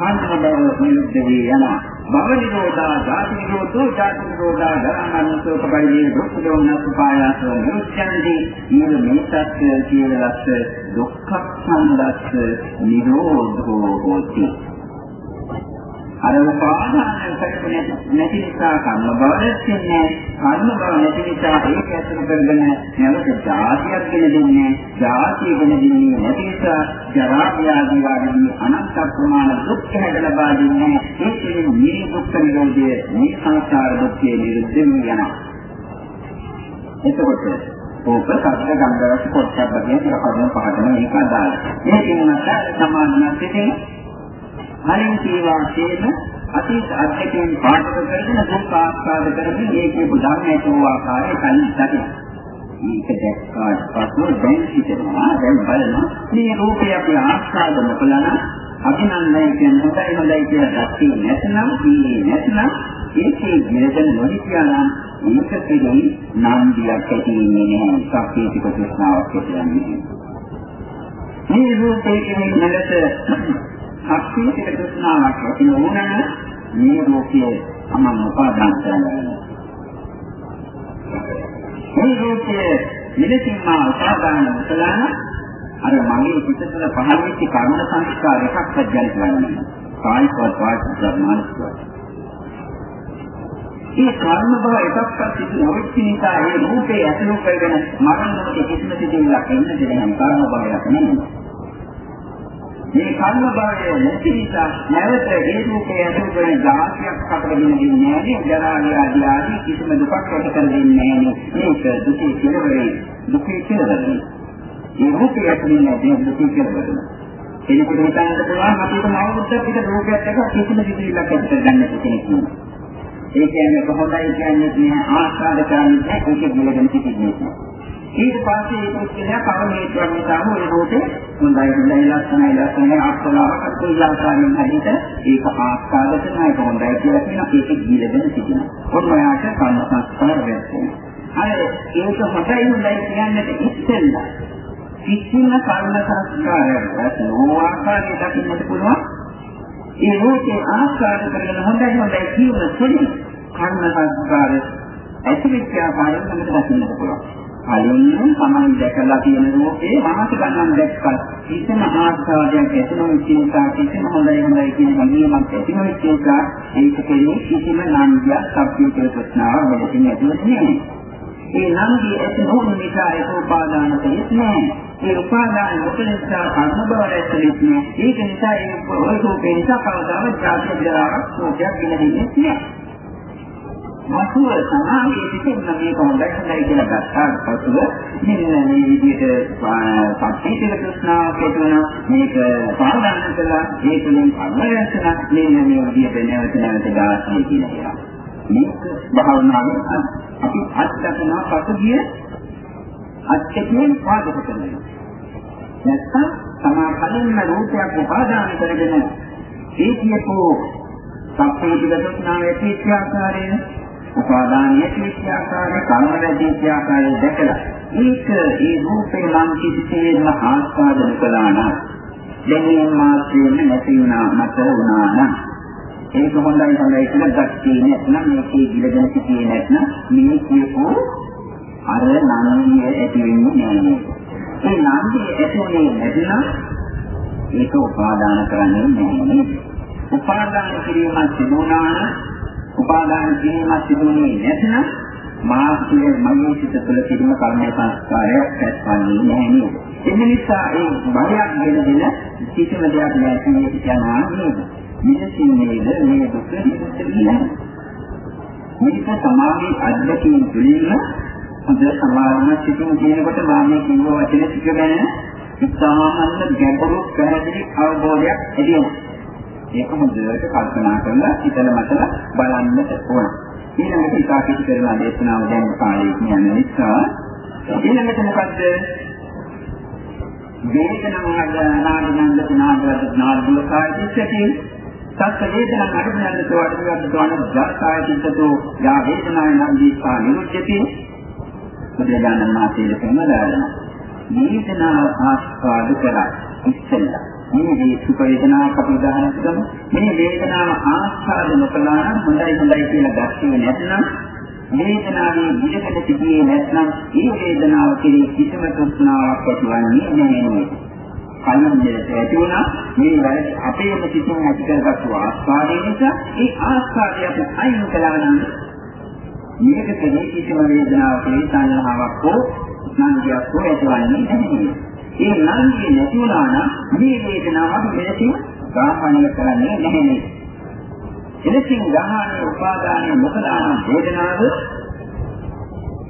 අන්තිම බව නිරුද්ධ වී යනවා. භව නිරෝධා ධාතු නිරෝධෝ ධාතු නිරෝධා ධර්මනසෝක පරිදි දුක්ඛ දෝමනස් උපායාස නිරුච්ඡන්ති ඊළ මේසත් කියලස් දුක්ඛ සංදස්ස නිරෝධෝ හෝති අර උපාදාන සැකනේ නැති නිසා කර්ම බව දැක්න්නේ කර්ම බව නැති නිසා ඒක ඇතුළු කරගෙන නැවත ජාතියක් ගෙන දෙන්නේ ජාතිය ගෙන දෙන්නේ නැති නිසා ජරා ව්‍යාධි ආදී අනන්ත ප්‍රමාණ දුක් හැද ලබා දෙන්නේ ඒකෙන් මේ දුක් නිරෝධය මේ සංසාර දුක්ඛේ නිරුද්ධ වෙනවා එතකොට ඕක සත්‍ය ගංගාවක පොට්ටබ්බ කියන කරුණ පහදම මේක අදාළයි. මේකෙන් මත සමානවත් දෙන්නේ කලින් කීවා කියන අතීත අධ්‍යයනයෙන් පාඩක කරගෙන දුක් ආස්වාද කරගෙන ඒකේ බුද්ධාගමේ වූ ආකාරය කලින් දකින. මේක දැක්කාට පසු දැන් හිතෙනවා දැන් බලනවා මේ රූපය අපි ආස්වාද නොකළා අභිනන්දනය කියන්නේ හොඳයි හොඳයි කියලා දැක්කේ නැත්නම් කීයේ නැත්නම් ඒකේ නිරතන නොහිතියානම් මේක පිළිගනි නාන්දියක් ඇතිවෙන්නේ නැහැ සක්‍රීතික ප්‍රශ්නාවක් කියන්නේ. මේ රූපයේ කියන නැලත අක්ෂීතික තෘෂ්ණාවක් ඇති වුණා මේ රූපයේ අමන් උපාදාන කරගන්නවා. මේ රූපයේ මෙලෙසින්ම උපාදාන කළා අර මගේ පිට තුළ පහළ වෙච්ච කර්ම සංස්කාර එකක්වත් ජනිත වෙන්නේ කායිකවත් වාචික මානසිකවත්. ඒ කර්ම බව එකක්වත් සිදු නොවෙච්ච නිසා ඒ රූපේ ඇතුළු කරගෙන මරණයට කිසිම දෙයක් එන්න දෙන්නේ නැහැ කර්ම භවයක් නෙමෙයි. මේ කර්ම භාවය නැති නිසා නැවත ඒ රූපය ඇතුළු කරන ධාතියක් හතරගෙන දෙන්නේ නැහැ. ජරා ව්‍යාධි ආදී කිසිම දුකක් ඇති කර දෙන්නේ නැහැ. මේක දුකේ කෙලවරේ දුකේ කෙලවරේ. මේ රූපය ඇතුළේ නැති දුකේ කෙලවරේ. එනකොට හිතන්න පුළුවන් අපිට නවුද්දක් පිට රූපයක් එක කිසිම දිවිලක් ඇති කර ගන්න කෙනෙක් නෑ ඒ කියන්නේ කොහොමදයි කියන්නේ මේ ආස්වාද කරන්නේ ඒකේ ගලගෙන සිටින්නේ ඊට පස්සේ ඒක කියලා පරමේශ්වර නිසා හෝ ඒ රෝතේ හොඳයි හොඳයි ලස්සනයි ලස්සනයි අත්ලාවකට කුල්ලාකාරයෙන් හැදිට ඒක ආස්වාද කරන එක හොඳයි කියලා කියන ඒක ගිලගෙන සිටිනවා. ඔන්න ඔයාට කර්ම සංස්කාර වෙන්නේ. අර ඒක හොඳයි හොඳයි කියන්නට ඉස්සෙල්ලා කිසිම කර්ම සංස්කාරයක් නෝආකාරයට දකින්නට පුළුවන්. ඒ රෝතේ ආස්වාද කරගෙන හොඳයි හොඳයි කියන සුළු කර්ම සංස්කාර ඇතිවෙච්ච ආකාරයෙන් අපිට දකින්නට පුළුවන්. කලින් තමයි දැකලා තියෙන රූපේ මාස ගණන් දැක්කත් කිසිම ආස්වාදයක් ඇති නොවෙච්ච නිසා කිසිම හොඳයි හොඳයි කියන හැඟීමක් ඇති නොවෙච්ච නිසා ඒක කෙරෙහි කිසිම නන්දියක් සබ්බිතේ ප්‍රශ්නාවක් මෙතන ඇතිවෙන්නේ නැහැ. ඒ නන්දිය ඇති නොවන නිසා ඒක උපාදාන දෙයක් නෑ. ඒ උපාදාන නොකලසා කර්ම බව රැස්වෙන්නේ නෑ. ඒක නිසා ඒ ඔය රූපේ නිසා කවදාවත් ජාතිය දරාවක් රූපයක් ගෙන දෙන්නේ නෑ. මතුව සමාධියේ පිටින් මේක හොඳයි හොඳයි කියලා ගත්තාට පසුව මෙන්න මේ විදිහට සත්‍යීතික ප්‍රශ්නාවක් ඇතිවන මේක පාදන්න කළා. ඒ තුළින් අමරයන්සන මෙන්න මේ විදිහට නැවත නැවත දාස්සිය කියන ඒවා මේක භාවනාවේ අපි අත්දකින පසුගිය අත්‍යකයෙන් පාදක කරනවා. නැත්නම් තමා කලින්ම රූපයක් උපාදාන කරගෙන ඒ කියපෝ සත්‍යීතික ප්‍රශ්නාවේ පිටිය ආකාරයෙන් උපාදානීය ක්‍රියාකාරී කර්ම රැදී ක්‍රියාකාරී දැකලා ඒක ඒ රූපේ නම් කිසිසේත්ම ආස්වාදන කළා නම් දැනීම මාත්‍රයෙන් නැති වුණා මත වුණා නම් ඒක හොඳයි හොඳයි කියලා දැක්කේ නැත්නම් මේකේ ගිලගෙන සිටියේ නැත්නම් මේ කියපෝ අර නන්දිය ඇති වෙන්නේ නැහැ. ඒ නන්දිය ඇතිවෙන්නේ නැත්නම් ඒක උපාදාන කරන්නේ නැහැ. උපාදාන කිරීම සිදුනා උපාදාන කිරීමක් සිදුුනේ නැත්නම් මාර්ගයේ මගේ සිත තුළ තිබෙන කර්ම සංස්කාරයක් පැත්වන්නේ නැහැ නේද? ඒ නිසා ඒ භවයක් ගෙනදෙන කිසිම දෙයක් නැති මේ කියනවා නේද? මිනිසින් නේද මේ දුක නිරුද්ධ මේක සමාධි අධ්‍යක්ෂින් තුළින්ම හොඳ සමාධිය සිටින කියනකොට මාන්නේ කිව්ව වචන ටික ගැන ඉතාමත් ගැඹුරු පැහැදිලි අවබෝධයක් ඇති වෙනවා. ඒක හොඳට කල්පනා කරලා හිතලා මතලා බලන්නට ඕන. ඊළඟට ඉතා කිසි කරන දේශනාව දැන් කාලේ කියන නිසා ඊළඟට මොකද්ද? වේදනාව නාමනන්ද නාමවද නාමවල කායිතති සත්‍ය වේදනා අනුබලන්ත වඩුවත් තවන ජාතය චිත්තෝ යා වේදනාය නම් දීපා නිරුද්ධති බුදුරජාණන් වහන්සේ දෙකම දානවා. වේදනාව ආස්වාද කරා ඉස්සෙල්ලා. මේ මේ සුඛ වේදනාවක් අපි උදාහරණයක් ගමු. මේ වේදනාව ආස්වාද නොකළා නම් හොඳයි හොඳයි කියලා දැක්කේ නැත්නම් වේදනාවේ විදකට සිටියේ නැත්නම් ඒ වේදනාව කෙරෙහි කිසිම තෘෂ්ණාවක් ඇතිවන්නේ නැහැ. කලින්දට ඇති වුණා මේ වැඩ අපේම සිතින් ඇති කරගත්තු ආස්වාදය නිසා ඒ ආස්වාදය අපි අයින් කළා නම් මේක කෙරෙහි කිසිම වේදනාවක් පිළිසන්නහාවක් හෝ සංඥාවක් හෝ ඇතිවන්නේ නැහැ. ඒ නන්දිය නැති වුණා නම් මේ වේදනාව අපි මෙලෙසින් ග්‍රහණය කරන්නේ නැහැ. එලෙසින් ග්‍රහණය උපාදානය මොකදාන වේදනාව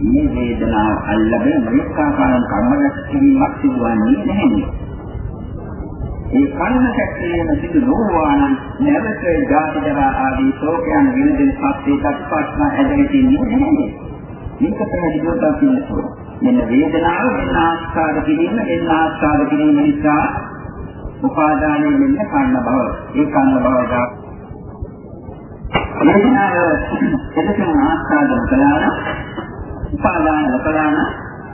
මේ වේදනාව අල්ලගෙන මනිකාකාරම් කර්ම රැස් කිරීමක් සිදුවන්නේ නැහැ. ඒ කර්ම කැක්කේම සිදු නොවනවා නම් නැවත ජාති ජරා ආදී ශෝකයන් විඳින සත්‍යයක් පස්ම ඇදෙන්නේ නැහැ. මේක පැහැදිලිව දකින්න මෙන්න වේදනාව මෙන්න ආස්කාර කිරීම මෙන්න ආස්කාර කිරීම නිසා උපාදානයේ මෙන්න කන්න බව. ඒ කන්න බව දා වේදනාව එතකින් ආස්කාර කළාන උපාදාන කළාන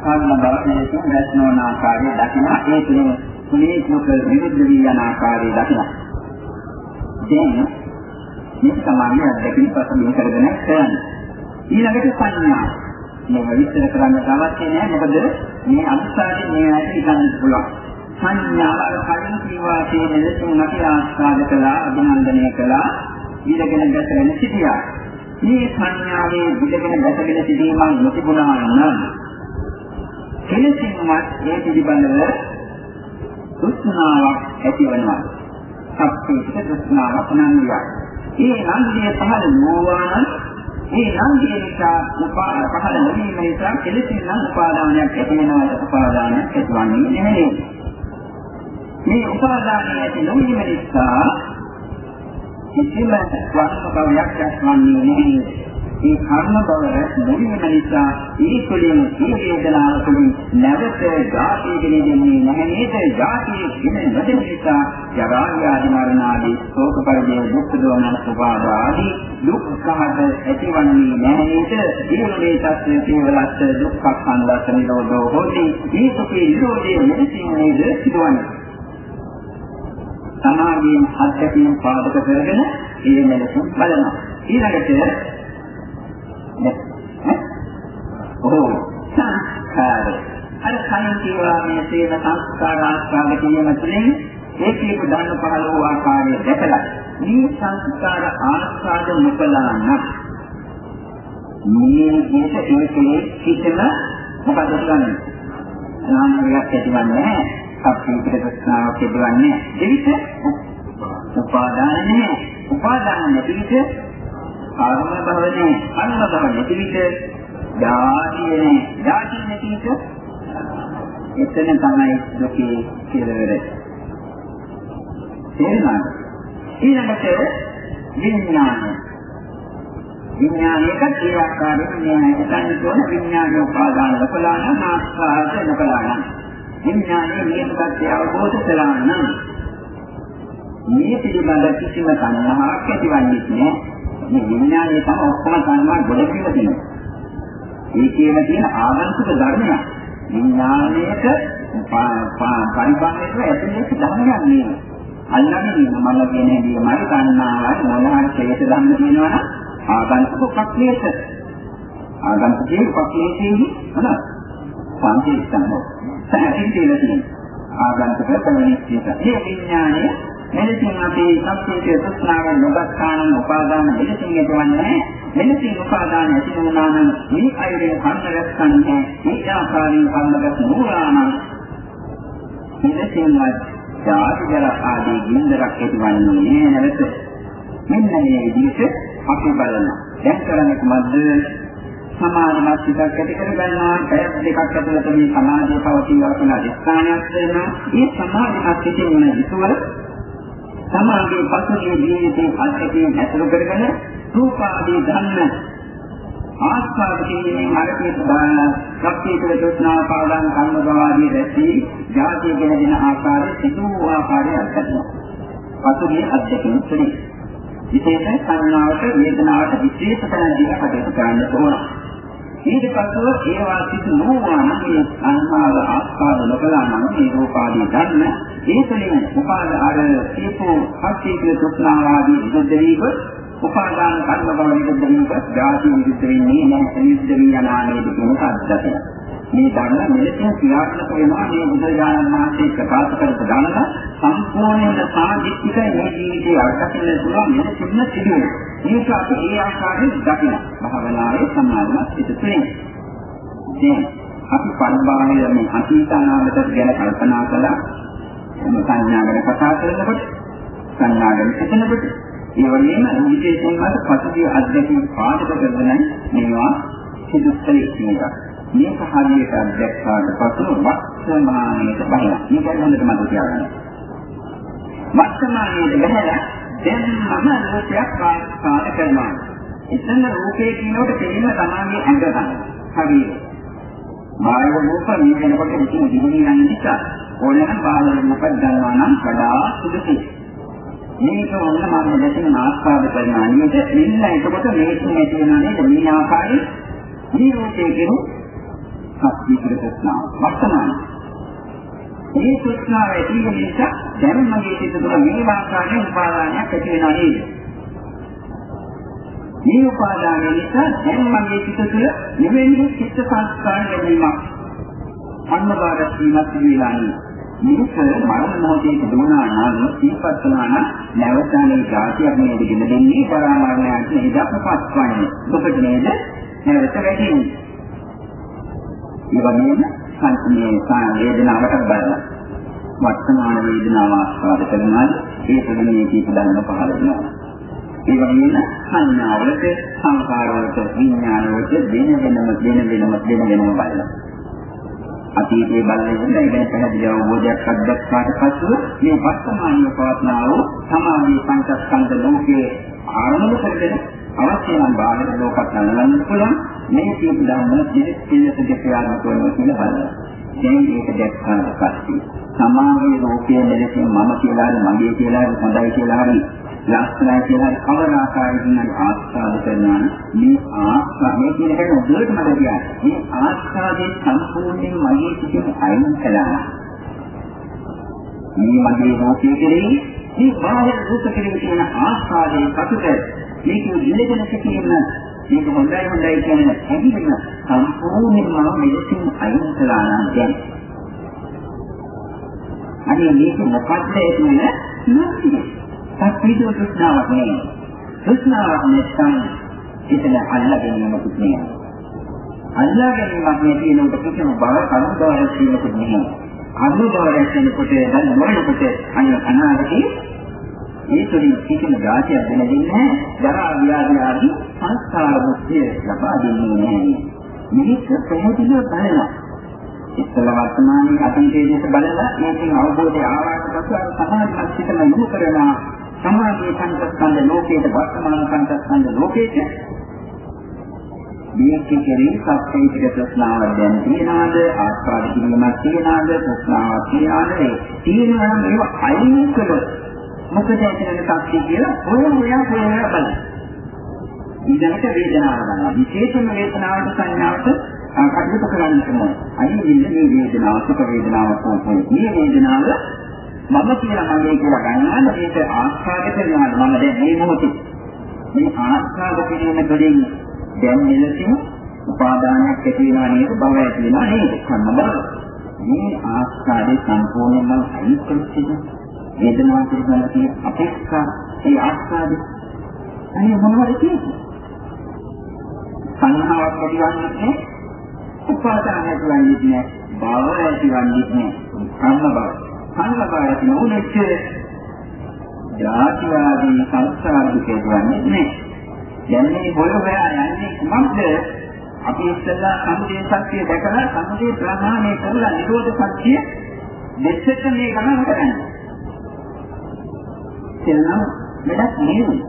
කන්න බව කියන දැස්නෝන ආකාරය දකින ඒ තුනේ තුනේ කුක විරුද්ධ වී යන ආකාරය දකින. දැන් මේ සමාන්‍ය අධ්‍යක්ෂින් පසු කරගෙන කරන්නේ. ඊළඟට සංඥා මේක විස්තර කරන්න අවශ්‍ය නැහැ. මොකද මේ අනුසාරයෙන් මේ ඇයි හිතන්න පුළුවන්. සංඥාවල් කලින් කීවා තියෙන ලෙසින් අපි ආස්වාද කළා අභිනන්දනය කළා ඊළඟට දැසගෙන සිටියා. මේ සංඥාවේ ඊළඟට දැසගෙන සිටීමක් නොතිබුණා නම් කෙලෙසින්වත් ඒ පිළිබඳව දුෂ්ණාවක් ඇතිවෙනවා. සත්‍යයට දුෂ්ණාවක් නන්දියක් ඒ නන්දිය පහළ නොවන මේ නන්දිය නිසා උපාද පහළ නොවීම නිසා කෙලෙසින් නම් උපාදානයක් ඇති වෙනවා උපාදානයක් ඇතිවන්නේ නැහැ. මේ උපාදානය ඇති නොවීම නිසා කිසිම වස්තුවක් දැක්වන්නේ නැහැ. ඒ කර්ම බව මුලින්ම නිසා ඒ තුළින් මේ වේදනාව තුළින් නැවත ධාතිය ගෙනෙන්නේ නැහැ නේද? ධාතිය ගෙන නොදෙන නිසා ජරා ව්‍යාධි මරණ ආදී ශෝක පරිදේ දුක් දෝමන සුභාව ආදී දුක් සහගත ඇතිවන්නේ නැහැ නේද? ඊළඟේ තත්ත්වයේ කේවලත් දුක්ඛ සංදස නිරෝධෝ හොති. මේ සුඛේ නිරෝධයේ මෙලෙසින් නේද සිදුවන්නේ. සමාධියෙන් අත්‍යකීම් පාදක කරගෙන ඒ මෙලෙසින් බලනවා. ඊළඟට ඔව් සංස්කාර. අර කලින් කියවා මේ සේන සංස්කාර ආස්වාද කිරීම තුළින් ඒකීක ධර්ම පහළ වූ ආකාරය දැකලා මේ සංස්කාර ආස්වාද නොකළා නම් මේ විදිහට ඒකේ කිසිම මොකද කරන්නේ? නාමයක් ඇතිවන්නේ නැහැ. අපිට ප්‍රශ්නාවක් ඇතිවන්නේ නැහැ. දෙවිත උපාදාන නැහැ. උපාදාන නැති විට කර්ම භව නැහැ. කර්ම භව නැති විට ජාතිය නැහැ. ජාතිය නැති විට එතන තමයි දුකේ කෙලවර. තේරුණාද? ඊළඟට විඥානය. විඥානයක ඒ ආකාරයෙන් මේ හිතන්න ඕන විඥාන උපාදාන ලකලාන ආස්වාද ලකලාන. විඥානයේ නියමකත්වය අවබෝධ කළා නම් මේ පිළිබඳ කිසිම තණ්හාවක් ඇතිවන්නේ නැහැ. මේ විඥානයේ තම ඔක්කොම සංඥා ගොඩ කියලා තියෙනවා. ඒ කියන තියෙන ආගන්තුක ධර්මයක්. විඥානයේට පරිපාලනයට ඇතුළේ ධර්මයක් නෙවෙයි. අල්ලන්නේ මම කියන දේ මයි කන්නාවයි මොනවාරි ශේෂ ධර්ම කියනවා නම් ආගන්තුක ප්‍රක්‍රියක. ආගන්තුකේ ප්‍රක්‍රියේදී මොනවද? පංචේස්තන. සැහැතින් කියලා තියෙනවා. ආගන්තුක ප්‍රමිතිය. මේ විඥානයේ මෙලෙසින් අපි සත්‍යයේ තෘෂ්ණාව නොදක්කානම් උපාදාන මෙලෙසින් ඇතිවන්නේ මෙලෙසින් උපාදාන ඇති වුණා නම් මේ අයුරින් කන්න රැස්සන්නේ මේ ආකාරයෙන් කන්නගත නුරානම් මෙලෙසින් ජාති ජර ආදී ගින්දරක් ඇතිවන්නේ නැවත. මෙන්න මේ විදිහට අපි බලනවා. දැන් කරන්නේ කුමක්ද සමාධිමත් සිතක් ඇති කරගන්නවා පැය දෙකක් ඇතුළත මේ සමාධිය පවතිනවා කියන අධිෂ්ඨානයක් වෙනවා. මේ සමාධිමත් සිතින් වෙන විසුවල සමාගයේ පසුගිය ජීවිතයේ අත්දැකීම් ඇසුරු කරගෙන රූපාදී ධර්ම ආස්වාද කිරීමෙන් අරකේත දාන ශක්තිය තුළ දොස්නා පාදාන කර්ම බවාදී දැසි ජාතිය ගැන දෙන ආකාරය සිදු වූ ආකාරය අත්දැකීම පසුගිය අත්දැකීම් තුළින්. විශේෂ සංඥාවට වේදනාවට විශේෂ තැන දීලා කටයුතු කරන්න ඕන. ඊට පස්ව ඒවා සිදු නොවන මේ සංහාව ආස්වාද නොකළා නම් මේ රූපාදී ධර්ම ඒකලින් උපාද අර සීපෝ හත්ීකේ සුත්නාවාදී විරුද්ධ වීම උපාදාන කර්ම බව විරුද්ධ වීම ධාතු විරුද්ධ වෙන්නේ නැහැ. විරුද්ධ වී යනානේද කියන කද්දතය මේ ධර්ම මෙලෙසින් ක්‍රියාත්මක වෙනවා මේ බුදුරජාණන් වහන්සේ ප්‍රකාශ කරපු ධර්ම සම්පූර්ණයෙන්ම සාධිත්‍යයි මේ ජීවිතයේ අර්ථකථනය පුළුවන් මෙලෙසින්ම සිදුවෙනවා. මේක අපි ඒ ආකාරයෙන් දකින භාවනාවේ සමාධිමත් සිට තුළින්. දැන් අපි පරිබාහිර මේ අතීත අනාගත ගැන කල්පනා කළා. සංඥා ගැන කතා කරනකොට සංඥා ගැන හිතනකොට ඒ වගේම විශේෂයෙන්ම පසුගිය අධ්‍යක්ෂ පාඩක කරගෙන මේවා සිදු කළේ කියනවා. මේක හරියට දැක්කාට පසු වර්තමානයේ බහින. මේක හොඳට මතක තියාගන්න. වර්තමානයේ බහින දැන් මම රූපයක් පාස්කාර කරනවා. එතන රූපේ කියනකොට තේරෙන තමන්ගේ ඇඟ ගන්න. හරියට. බාහිර රූප මේ වෙනකොට ඉතින් දිගින් යන නිසා ඕනෑම බාහිර රූපයක් ගන්නවා නම් වඩා සුදුසුයි. මේක ඔන්න මම දැකින ආස්වාද කරන අනිත් මෙන්න එතකොට මේක නැති වෙනා නේද මේ ආකාරයේ මේ රූපේ කෙනෙක් සත්‍යීකර ප්‍රශ්නාව වර්තමාන. මේ ප්‍රශ්නාව ඇති වෙන නිසා දැන් මගේ සිත තුළ මේ ආකාරයෙන් උපාදානයක් ඇති වෙනවා නේද? මේ උපාදානය නිසා දැන් මගේ සිත තුළ නිවෙන්නේ චිත්ත සංස්කාර ලැබීමක් අන්නබාරක් වීමක් වෙලා නේද? මේක මරණ මොහොතේ තිබුණා නම් සීපත් වුණා නම් නැවතනේ ධාතියක් නේද ගෙන දෙන්නේ පරාමරණයක් නේද අපපත් වන්නේ. ඔබට නේද නැවත වැටෙන්නේ. ඒ වගේම සංස්මේ වේදනාවට බලන වර්තමාන වේදනාව ආස්වාද කරනවා. ඒ ප්‍රදමයේ කීප ධර්ම පහළ වෙනවා. ඒ වගේම සංඥාවලට සංකාරවලට විඥානවලට වෙන වෙනම වෙන වෙනම වෙන වෙනම බලනවා. අතීතයේ බලන ඉන්න ඉගෙන පැහැදිලි අවබෝධයක් අත්දැක්කාට පසු මේ වර්තමානීය පවත්නාව සමාධි පංචස්කන්ධ ලෝකයේ ආරම්භ කරගෙන අවශ්‍ය නම් බාහිර ලෝකත් නලන්න පුළුවන්. මේ කියපු ධර්ම දෙවිත් පිළිසක ක්‍රියාත්මක වෙනවා කියලා බලන්න. දැන් මේක දැක්කාට පස්සේ සමාගයේ රූපයේ මෙලෙසින් මම කියලා හරි මගේ කියලා හරි හොඳයි කියලා හරි ලක්ෂණයි කියලා හරි කවර ආකාරයකින් ආස්වාද කරනවා මේ ආස්වාද මේ කියන එක උදේට මට කියන්නේ මේ ආස්වාදයේ සම්පූර්ණයෙන් මගේ සිිතේ අයින් කළා මේ මගේ රූපයේ කෙරෙහි මේ බාහිර රූප කෙරෙහි තියෙන ආස්වාදයේ පසුත මේක ඉලෙකන සිටීම මේක හොඳයි හොඳයි කියන හැඟීම සම්පූර්ණයෙන්ම මෙලෙසින් අයින් කළා නම් දැන්. අනේ මේක මොකක්ද ඒ කියන්නේ නැති සත්‍යීය තෘෂ්ණාවක් නෙවෙයි තෘෂ්ණාවක් නැත්නම් එතන අල්ලා ගැනීමකුත් නෙවෙයි අල්ලා ගැනීමක් නැති වෙනකොට කිසිම බව කරුණාවක් තියෙනකුත් නෙවෙයි අනුභවයක් වෙනකොට දැන් මොනකොට අන්න අනාගතේ ඒ තුළින් කිසිම ධාතියක් දෙන දෙන්නේ නැහැ. ජරා ව්‍යාධි ආදී සංස්කාර මුක්තිය ලබා දෙන්නේ නැහැ. මේක පැහැදිලිව බලනවා. ඉස්සල වර්තමානයේ අතීතයේ දේශ බලලා මේකෙන් අවබෝධය ආවට පස්සේ අර සමාධිමත් සිතම යොමු කරනවා. සමාධියේ සංස්කන්ධ ලෝකයේ වර්තමාන සංස්කන්ධ ලෝකයේ මේක කෙරෙහි සත්‍යීතික ප්‍රශ්නාවක් දැන් තියනවාද ආස්වාද කිරීමක් තියනවාද ප්‍රශ්නාවක් තියනවාද තියෙනවා නම් ඒව අයින් කළොත් මොකද ඇතිවෙන සත්‍ය කියලා හොය හොයා හොය හොයා බලන්න. ඊළඟට වේදනාව ගන්නවා. විශේෂම වේදනාවට සංඥාවට කටයුතු කරන්න ඕනේ. අයින් වෙන්නේ මේ වේදනාව සුඛ වේදනාවක් තමයි. මේ වේදනාව මම කියලා මගේ කියලා ගන්නවා මේක ආස්වාද කරනවා මම දැන් මේ මොහොතේ මේ ආස්වාද කිරීම තුළින් දැන් මෙලෙසින් උපාදානයක් ඇති වෙනවා නේද බව ඇති වෙනවා නේද කන්න බව මේ ආස්වාදේ සම්පූර්ණයෙන්ම අයින් කරලා වේදනාව පිළිබඳ තියෙන අපේක්ෂා ඒ ආස්වාදේ. අනේ මොනවද කියන්නේ? සංහාවක් ඇතිවන්නේ නැහැ. උපාදාන ඇතිවන්නේ නැහැ. භව ඇතිවන්නේ නැහැ. කර්ම බව කර්ම බව ඇති නොවුනොත් ජාතිවාදී සංස්කාර දුක ඇතිවන්නේ නැහැ. දැන් මේ බොල හොයා යන්නේ කුමක්ද? අපි ඉස්සෙල්ලා සමුදේ සත්‍ය දැකලා සමුදේ ප්‍රහාණය කරලා නිරෝධ සත්‍ය දෙස්සට මේ ගණන් කරන්නේ. කියලා වැඩක් නෙවෙයි.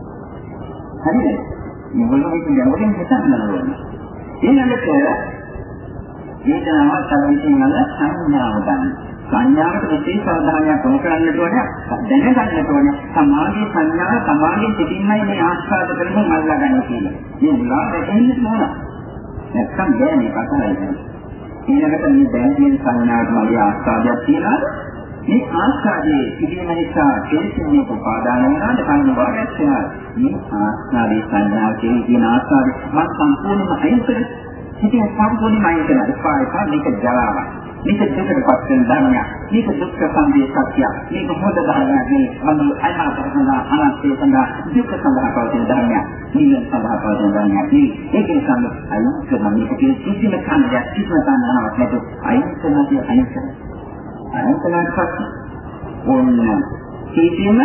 හරිද? මේගොල්ලෝ මේක ගැඹුරින් හිතන්න ඕනේ. ඊළඟට වේදනාව තමයි වල සංඥාව ගන්න. සංඥාවට විශේෂ අවධානයක් යොමු කරන්නට ඕනේ. දැනගන්නට ඕනේ. සමාධි සංඥාව සමාධියෙන් පිටින්මයි මේ ආස්වාද කරමින් අල්ලා ගන්න කියන්නේ. මේ මුලා දෙකෙන්නේ මොනවා? නැත්නම් බෑ මේක අතහරින්න. ඊළඟට මේ දැන් කියන සංඥාවට මගේ ආස්වාදයක් තියනවාද? මේ ආස්වාදයේ තිබීම නිසා කෙලෙසන්නේ උපාදාන වෙනාද කර්මවාදයක් වෙනවා. මේ ආස්වාදයේ සංඥාවේ තියෙන ආස්වාදය මම සම්පූර්ණයෙන්ම අයින් කරලා ඉතින් සම්පූර්ණයෙන්ම අයින් කරලා එපා එපා මේක ජරාවක්. මේක දුකටපත් වෙන ධර්මයක්. මේක දුක්ඛ සම්පේ සත්‍යයක්. මේක හොඳ ධර්මයක්. මේ මම අනාත්ම සඳහා අනාත්මය සඳහා දුක්ඛ සඳහා පවතින ධර්මයක්. නිවන සඳහා පවතින ධර්මයක්. මේ ඒක නිසා අයින් කරන මේක කිසිම කන්දයක් කිසිම තණ්හාවක් නැතුව අයින් කරනවා අයින් කරනවා. අයින් කරනකොට ඕන්න කිසිම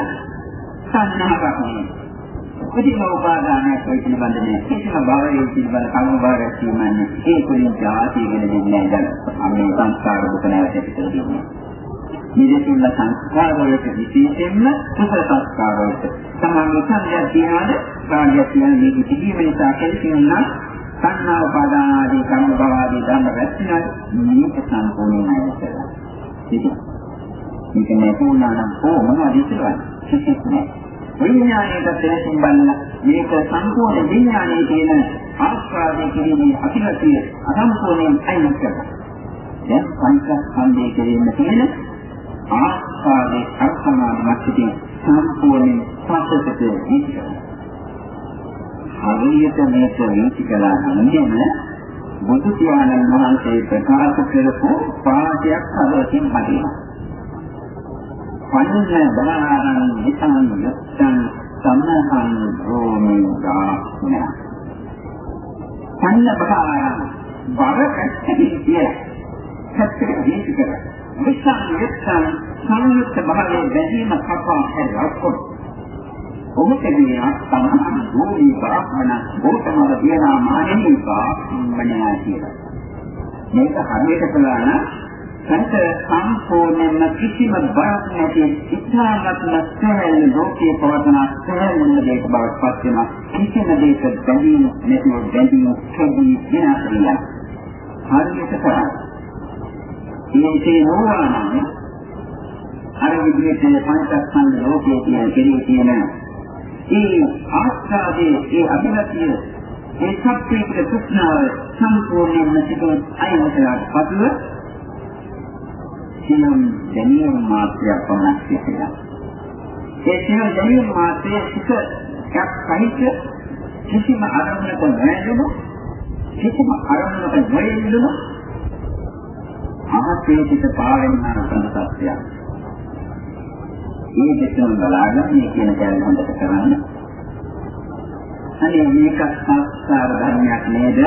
තණ්හාවක් නෙවෙයි. කිසිම උපාදානයක් වෙයි පිළිබඳ නෑ. කිසිම භවයේ පිළිබඳ කර්ම භාරයක් කියන්නේ ඒ කුලින් ජාතිය ගැන දෙන්නේ නෑ දැන්. අන්නේ සංස්කාර දුක නැවත පිටට දෙන්නේ. නිදෙතුල්ල සංස්කාර වලට විශේෂයෙන්ම කුසල සංස්කාර වලට. සමාන සංඥා තියනවාද? කාර්යය කියන්නේ මේක තිබීම නිසා කෙලෙසියුණා සංනා උපාදාන ආදී කර්ම භව ආදී ධර්ම රැස්නා මේක සම්පූර්ණයි කියලා. ඒක මේක නැතුණා නම් කොහොමද ඉතිරවන්නේ? කිසිත් නෑ. විඥානයට තේරුම් ගන්න මේක සම්පූර්ණ විඥානයේ තියෙන ආස්වාදයේ කිරීමේ අතිරතිය අසම්පූර්ණයෙන් අයින් කරනවා. දැන් පංචස්කන්ධයේ කිරීම තියෙන ආස්වාදයේ අර්ථමානමත් සිටින් සම්පූර්ණයෙන් පස්සට ඉස්සරහ. හරියට මේක වීති කළා නම් බුදු පියාණන් වහන්සේ ප්‍රකාශ කරපු පාඩයක් හදවතින් හදිනවා. පන්න බලාරං නිසං යත්තං සම්මහං රෝමීදාන පන්න බලාරං බරකටි කිය සත්‍ය දීපික නිසං යත්තං සංයුක්ත භාවයේ බැඳීම කපා හැරෙවොත් ඔබටදී සම්මහං රෝමීදාන බෝතමල දිනා මානෙනිකා මනයා කියලා මේක හරියට කළා නම් සංත සම්පූර්ණයෙන්ම කිසිම බයක් නැති ඉස්හාත්ම සැහැල්ලු ලෝකයේ පවතන සැහැල්ලු දෙයක බවට පත් වෙන කිසිම දෙයක බැඳීම නැතිව බැඳීම කෙරෙහි වෙනස්ලිය. හරියට කරා. මේකේ නෝවානම් අර විදිහට පංචස්කන්ධ ලෝකයේ තියෙන කෙරෙහි තියෙන ඒ ආස්වාදයේ ඒ අභිනතිය ඒ සත්‍යයේ තෘෂ්ණාව සම්පූර්ණයෙන්ම සිදුවන අයවලට පසුව සියලුම දැනීම මාත්‍රයක් පමණක් සිටිනවා. ඒ සියලු දැනීම මාත්‍රයේ සිටක් සහිත කිසිම අරමුණක නැඳුණු කිසිම අරමුණක නොයෙදුණු අහසේ සිට පාවෙන්නා සංසත්‍යයක්. මේ දෙකම බලාගෙන මේ කියන කැලේ හොඳට කරන්න. අනේ මේක සංස්කාර ධර්මයක් නේද?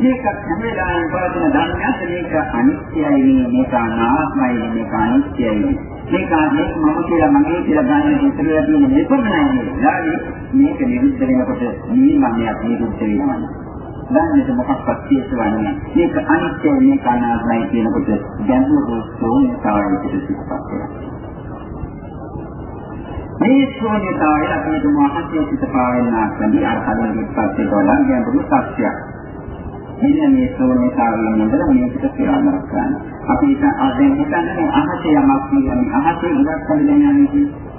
මේක හැම වෙලාවෙම පවතින ධර්මයක්. මේක අනිත්‍යයි මේක අනාත්මයි මේක අනිත්‍යයි. මේක මේක මම කියලා මගේ කියලා ගන්න ඉස්සරලා තියෙන මෙපමණයි යාලි මේක නිරුද්ධ වෙනකොට නිර්මාණයක් නිරුද්ධ වෙනවා. දැනෙට මොකක්වත් කියසවන්නේ මේක අනිත්‍යයි මේක අනාත්මයි කියනකොට ගැඹුරු ශූන්‍යතාවයකට සිත්පත් වෙනවා. මේ ශූන්‍යතාවය අපිට මහත්ය සිත පාවෙන්න ආසන්න අර කලින් ඉස්සත් ඒක වඩා ගැඹුරු සත්‍යයක් මෙන්න මේ ශූන්‍යතාවයෙන් ඉඳලා මේකට ක්‍රියාත්මක කරන්න. අපි දැන් හිතන්නේ අහසේ යමක් කියන්නේ අහසේ ඉවත් කරගෙන යන්නේ කියන්නේ.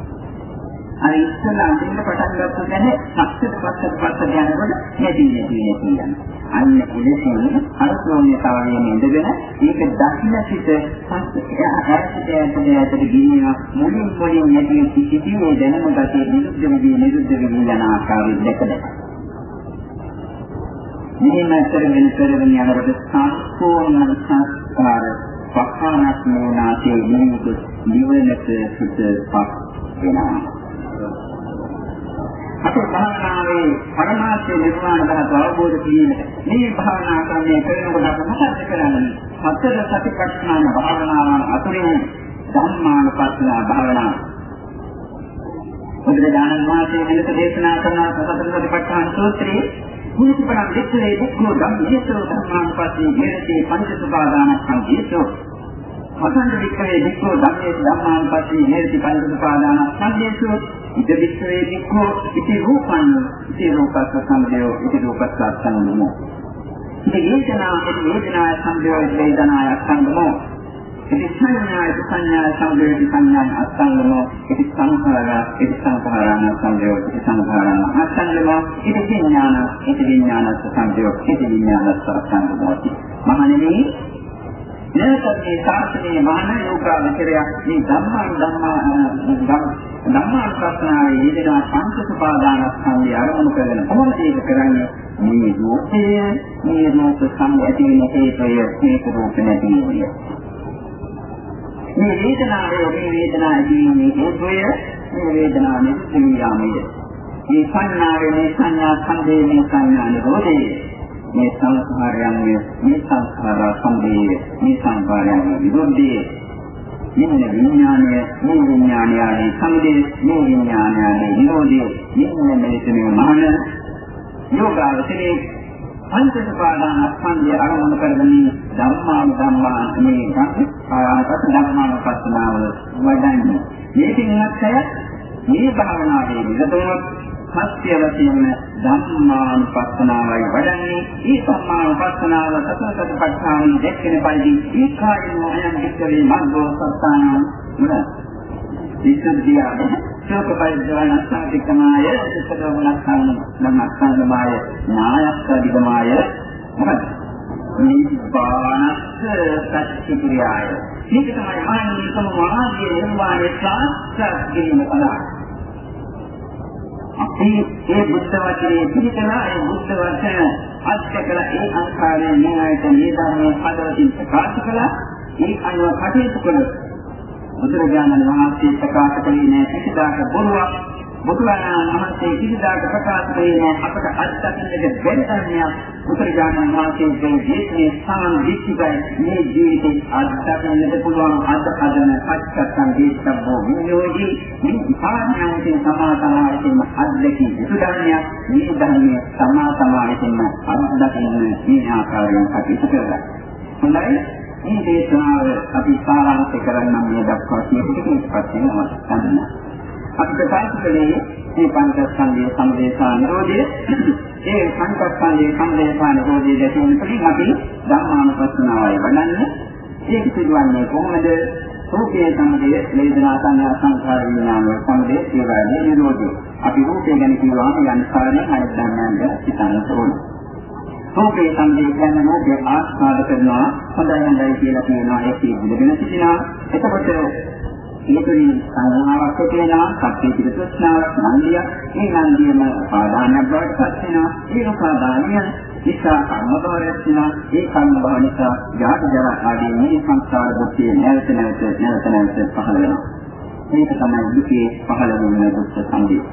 අර ඉස්සෙල්ලා අඳින්න පටන් ගත්ත දැන සත්‍යද පස්සට පස්සට යනකොට නැති නැති නැති යනවා. අන්න එලෙසින් අර ශූන්‍යතාවයෙන් ඉඳගෙන මේක දකින්න සිට පස්සේ ඇත්තට ඇත්තට ගිනිනවා මුලින් මුලින් නැති කිසි මේ දැනුම ගතිය නිරුද්ධ වෙවි නිරුද්ධ වෙවි යන ආකාරය දැක දැක මෙහෙම කරගෙන කරගෙන යනකොට සම්පූර්ණ සංස්කාර පහනක් නොනාසේ නිවිද නිවනට සිටපත් වෙනවා. අපේ භාවනාවේ පරමාර්ථ නිර්වාණ ධර්ම අවබෝධ කිරීමට මේ භාවනා ක්‍රමයේ කරනකොට අප මොකද කරන්නේ? සතර සතිපට්ඨාන භාවනාවන් අතුරින් ධම්මානුපස්සනා භාවනාව. බුදුරජාණන් වහන්සේ මෙලෙස දේශනා කරන සතර සතිපට්ඨාන සූත්‍රයේ කුණුපණ දෙක්කේ දුක්ඛෝ ධම්මේසෝ ධම්මානුපස්සී හේතේ පංච සුපාදානස්කන්ධේසෝ මතන්ද වික්‍රේ දුක්ඛෝ ධම්මේ ධම්මානුපස්සී හේතේ පංච සුපාදානස්කන්ධේසෝ ඉද වික්‍රේ දුක්ඛෝ ඉති රූපං ඉති රූපස්ස සම්දේය ඉති රූපස්ස සංනමෝ ඉති වේදනා ඉති වේදනා සංදේය වේදනාය සංනමෝ ඉති සංඥා ඉති සංඥා සංවේද සංඥා අත්ංගම ඉති සංඛාරා ඉති සංඛාරාන සංයෝග ඉති සංඛාරාන අත්ංගම ඉති විඥාන ඉති විඥානස්ස සංයෝග ඉති විඥානස්ස අත්ංගමෝති මහණෙනි නැවතත් මේ ශාස්ත්‍රයේ මහාන යෝගාවචරය මේ ධම්මා ධම්මා ධම්මානුපස්සනාවේ යෙදෙන පංච සුපාදානස්කන්ධය අරමුණු කරගෙන කොහොමද ඒක කරන්නේ? මේ රූපය මේ රූප සම්පති වෙන හේතුය මේක රූප නැති වෙන්නේ මේ වේදනාවේ මේ වේදනාව ඇතිවීමේ හේතුය මේ වේදනාව නිත්‍ය යාමය මේ සංඥාවේ මේ සංඥා සංදේ මේ සංඥා නිරෝධය. මේ සංස්කාරයන්ගේ මේ සංස්කාර සම්දේ මේ සංස්කාරයන්ගේ විරුද්ධය මෙන්න විඥානය මේ විඥානයයි සම්දේ මේ විඥානයයි නිරෝධය මෙන්න මෙතන මහාන යෝගාවචරයේ පංචසපාදානස්කන්ධය අරමුණු කරගෙන ධම්මාන ධම්මා මේ ආයතන ධම්මානුපස්සනාව වඩන්නේ. මේකෙන් අත්ය මේ භාවනාවේ විදතුනොත් සත්‍ය වශයෙන්ම ධම්මානුපස්සනාවයි වඩන්නේ. මේ ධම්මානුපස්සනාව සතරසතිපට්ඨානෙ දැක්කෙන පරිදි ඒ කායිනෝ අයම් වික්‍රේ මග්ගෝ සත්තාන මුල. විසුද්ධිය ශෝක පරිද්‍රවණස්සාතිකමාය සුත්තදෝමනස්සං ධම්මස්සංගමාය නායස්සදිගමාය මොකද නිබ්බානස්ස සත්‍චික්‍රියාය මේක තමයි ආනන්දකම මහාගේ නිර්වාණය සාක්ෂාත් කිරීම සඳහා අපි ඒ බුද්ධ වචනේ පිළිතලා ඒ බුද්ධ වචන අත්‍යකලා ඒ අංකාරයෙන් මේ ආයත මේ ධර්මයේ පදවතින් ප්‍රකාශ කළා. ඒ අනුව කටයුතු කළොත් බුදුරජාණන් වහන්සේ ප්‍රකාශ කළේ නැහැ කිසිදාක බොරුවක්. බුදුරජාණන් වහන්සේ කිසිදාක ප්‍රකාශ කළේ නැහැ අපට අත්දකින්නට බැරි ධර්මයක් බුදුරජාණන් වහන්සේගේ දේශනේ සාන්දිටිකයි මේ ජීවිතේ අත්දකින්නට පුළුවන් අද අදන පච්චත්තන් දේශබ්බෝ විඤ්ඤෝජී මේ විපාකයන්ගෙන් සමා සමාවෙන්න අත්දැකී යුතු ධර්මයක් මේ ධර්මයේ සමා සමාවෙන්න අත්දකින්න මේ ආකාරයෙන් කටයුතු කරලා හොඳයි. මේ දේශනාව අපි සාරාංශ කරන්නම්. මේ දක්වා කියපු ටික පස්සේ නවත්තන්න. අපි ප්‍රකාශ කළේ මේ පංචස්කන්ධයේ සම්දේශා නිරෝධය. ඒ පංචස්කන්ධයේ සම්දේශා නිරෝධය දැකීම තුළින් අපි ධර්මානුපස්සනාවයි වඩන්නේ. ඒක සිදුවන්නේ කොහොමද? රූපයේ සම්දේ වේදනා සංඥා සංඛාර විඥාන සම්දේ ඒවායේ නිරෝධය. අපි රූපය ගැන කියවම යන කාරණේ හරියට දන්නවද හිතන්න ඕනේ. රූපේ සංදේ කියන්නේ රූපේ ආස්වාද කරනවා හොඳයි හොඳයි කියලා කියනවා ඒක ඉඳගෙන සිටිනවා එතකොට ඒකෙන් සංහාවක් තියෙනවා සත්‍ය පිටුස්නාවක් නන්දිය. මේ නන්දියම පාදානයක් බවට පත් වෙනවා. ඒ උපාදානිය නිසා කර්ම භවයක් වෙනවා. ඒ කර්ම භව නිසා ජාති ජරා ආදී මේ සංස්කාර දුක්ඛය නැවත නැවත නැවත නැවත පහළ වෙනවා. මේක තමයි දුකේ පහළ වෙන දුක්ඛ සංදේ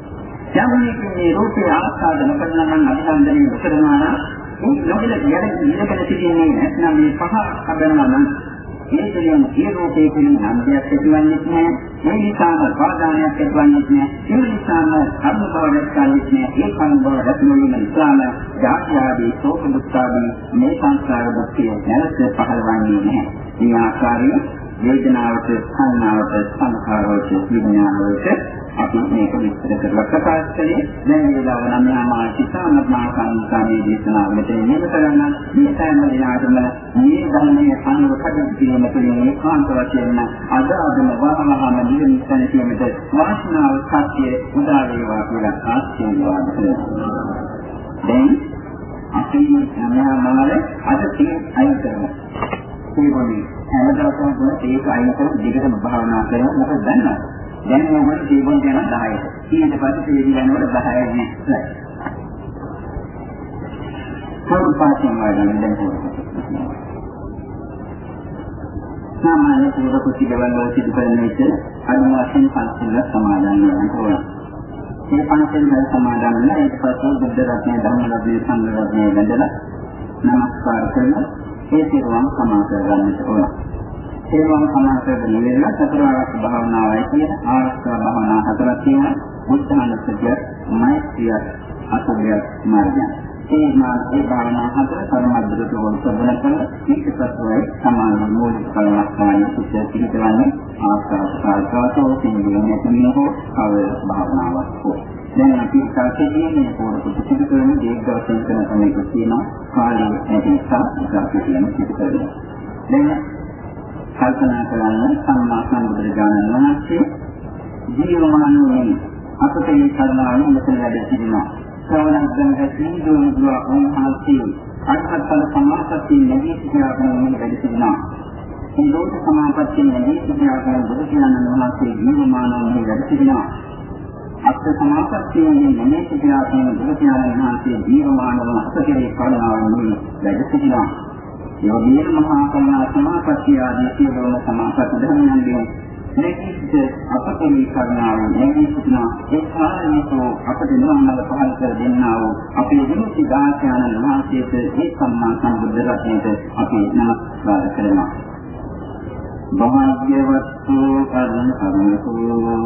යම් මේ රූපේ ආස්වාදන කරනවා නම් අභිනන්දනය කරනවා නම් මේ නොබල යන ඉලකන සිටින්නේ නැත්නම් මේ පහ හදනවා නම් මේ තුළින් ඒ රූපේ කියන නම්බයක් ඇතිවන්නේ නැහැ. ඒ නිසාම පාදානයක් ඇතිවන්නේ නැහැ. ඒ නිසාම කර්ම බව දැක්කන්නේ නැහැ. ඒ කර්ම බව දැක්මීම නිසාම ජාති ආදී ශෝක දුක් ආදී මේ සංසාර දුක්ඛය නැවත පහළවන්නේ නැහැ. මේ ආකාරයෙන් වේදනාවට, සංඥාවට, සංඛාරවට, විඥානවට අපි මේක විස්තර කරලා ප්‍රකාශ කළේ දැන් වේලාව නම් යාමා කිතාන මාකාන්තාවේ දේශනාව මෙතන නිම කරන්න. මේ සෑම දිනකටම මේ ධර්මයේ අනුව කටයුතු කිරීම තුළින් ඒකාන්ත වශයෙන් අද අදම වහමහම නිරමිතන කීමට වාසනාව සත්‍ය උදා වේවා කියලා ආශිර්වාද කරනවා. දැන් අපි යමාමාල අද තියෙන අයින් කරනවා ඒ වගේ හැමදාම තමයි ඒක අයින් කරලා දිගටම භාවනා කරනවා මොකද දන්නවද දැන් ඕගොල්ලෝ ජීවන යන 10ට. ඊට පස්සේ තේරි යනකොට 10 නෑ. කවුරු පාසෙන් වයින් දැන් සාමාන්‍ය පුර කුටි දෙවල් වල සිදු කරන විට අනුම වශයෙන් පන්සල සමාදන් වෙනවා ඕන. මේ පන්සල වල සමාදන් වෙලා ඊට පස්සේ බුද්ධ රත්නය ධම්ම රත්නය සංඝ රත්නය වැඳලා නමස්කාර කරලා ඒ සිරුරම් සමාද කරගන්නට ඕන. සේවාව සමාසයෙන් නිවෙලා චතුරාර්ය භාවනාවයි කියන ආරක්ෂා භාවනා හතරක් තියෙනවා. මුත්තමනසතිය, මෛත්‍රිය, අසුභය, මාර්ගය. මේ මාර්ගයේ භාවනා හතර පරමද්දට වොන්සබන කල මේකපත්වයි සමාන මූලික කලමස්ථානයේ සිට පිළිතවන්නේ ආස්වාස්වාසෝ සිංහලෙන් නැතිනෝ කව භාවනාවක් හෝ දැන් අපි සාකච්ඡා මේ පොරොත්තු පිටු කරන දීර්ඝ වශයෙන් කරන කෙනෙක් තියෙනවා කාලය නැති නිසා ඒක අපි කියන පිටු කරනවා දැන් කල්පනා කරන්න සම්මා සම්බුදුරජාණන් වහන්සේ ජීවමාන වූ අපට මේ කරුණාව මෙතන වැඩ සිටිනවා. ශ්‍රවණයන් ගැසීම් දුරුවා උන්වහන්සේ අටහතර සමාපatti නැගී සිටියාගෙන වැඩ සිටිනවා. මේ ලෝක සමාපatti නැගී සිටියාගෙන බුදු පියාණන් වහන්සේ ජීවමාන වූ වැඩ සිටිනවා. අත් සමාපත්තියේ නැමේ සිටියාගෙන බුදු පියාණන් වහන්සේ ජීවමාන වූ අපගේ කරුණාවෙන් වැඩ සිටිනවා. යෝගීන මහා කරුණා සමාපත්තිය ආදී සියලුම සමාපatti ධර්මයන්ගෙන් නැගීත් අපතේ කරුණාව නැගී සිටින ඒ කාරණේකෝ අපට නිවන්වල පහළ කර දෙන්නා වූ අපේ විමුක්ති දායකයන් වහන්සේට ඒ සම්මා සම්බුද්ධ රත්නයට අපි නමස්කාර කරනවා. භාග්‍යවත්තු කරුණ කරුණකෝ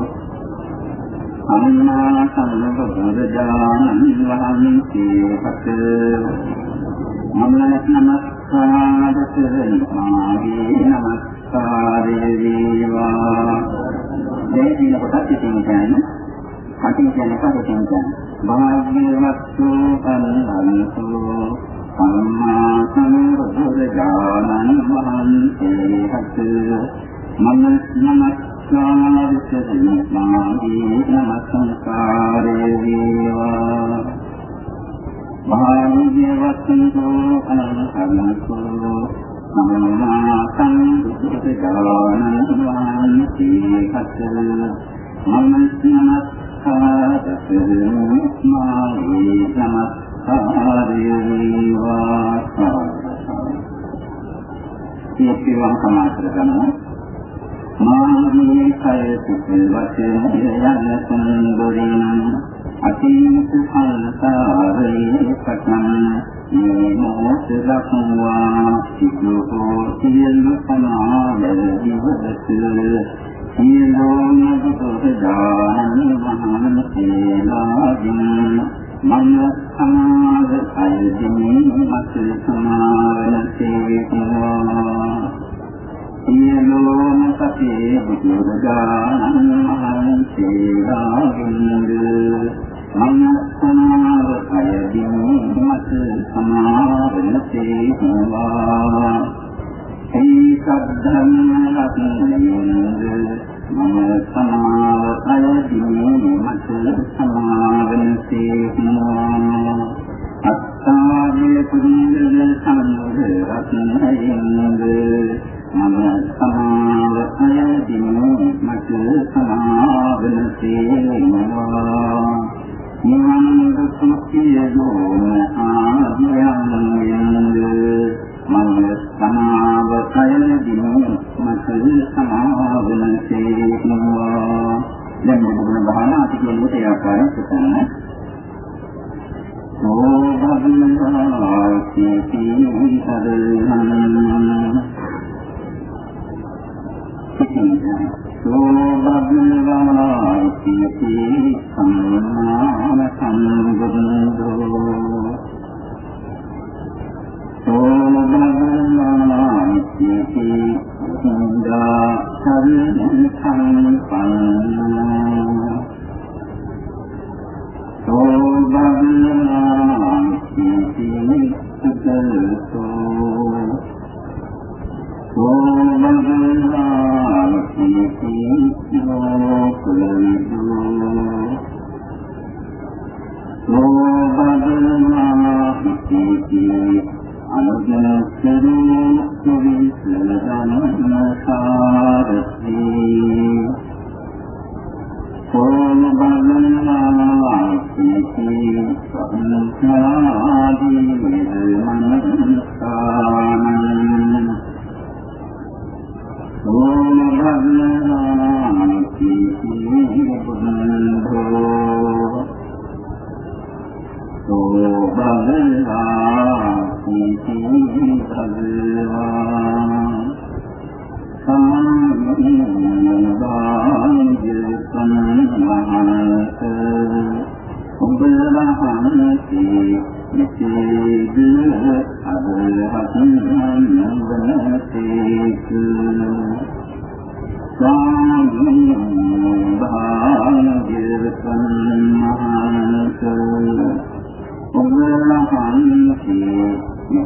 අම්මා සම්බුද්ධ දානං වහන්සේ පත මම නමස්කාර නමස්කාර කරනවාගේ නමස්කාරය වේවා මේ දින කොටස් ඉතින් කියන්නේ කටින් කියන්නේ කටින් කියන්නේ. භාග්‍යවත්තු අන්නන්තු සම්මා සම්බුද්ධ වහන්සේ හත්. මම නමස්කාර කරනවාගේ නමස්කාරය වේවා භාග්‍යවත්ෝ අනන්තනකෝ නමෝ සංඝාන වහන්සේ කත මම නමස්කාර කරමි නමස්කාරය වේවා සියපිවන් සමාතර කරනවා මානමී කය සිත් වචන යන සුන්දරින් අතීත සංසාරේ පටන් මේ මොහොත දක්වා සිදුවෝ සියලු සමාවල දිවදත සියලුම බුදුදාන මහන්සේලාගින් මම සමාද අයදිමි මත සමාවන සේවිතවා සියලුම සතේ බුදුදාන මහන්සේලාගින් මනසනාව කයදින් මත සමාවනසේ හොවා ඒ සද්ධර්ම රත්නයෙන්ද මම සමාව කයදින් මත සමාවනසේ හොවා අත්තාවේ පුදුමද සම්මුද රත්නයෙන්ද මම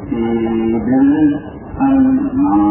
සීදං අම්මා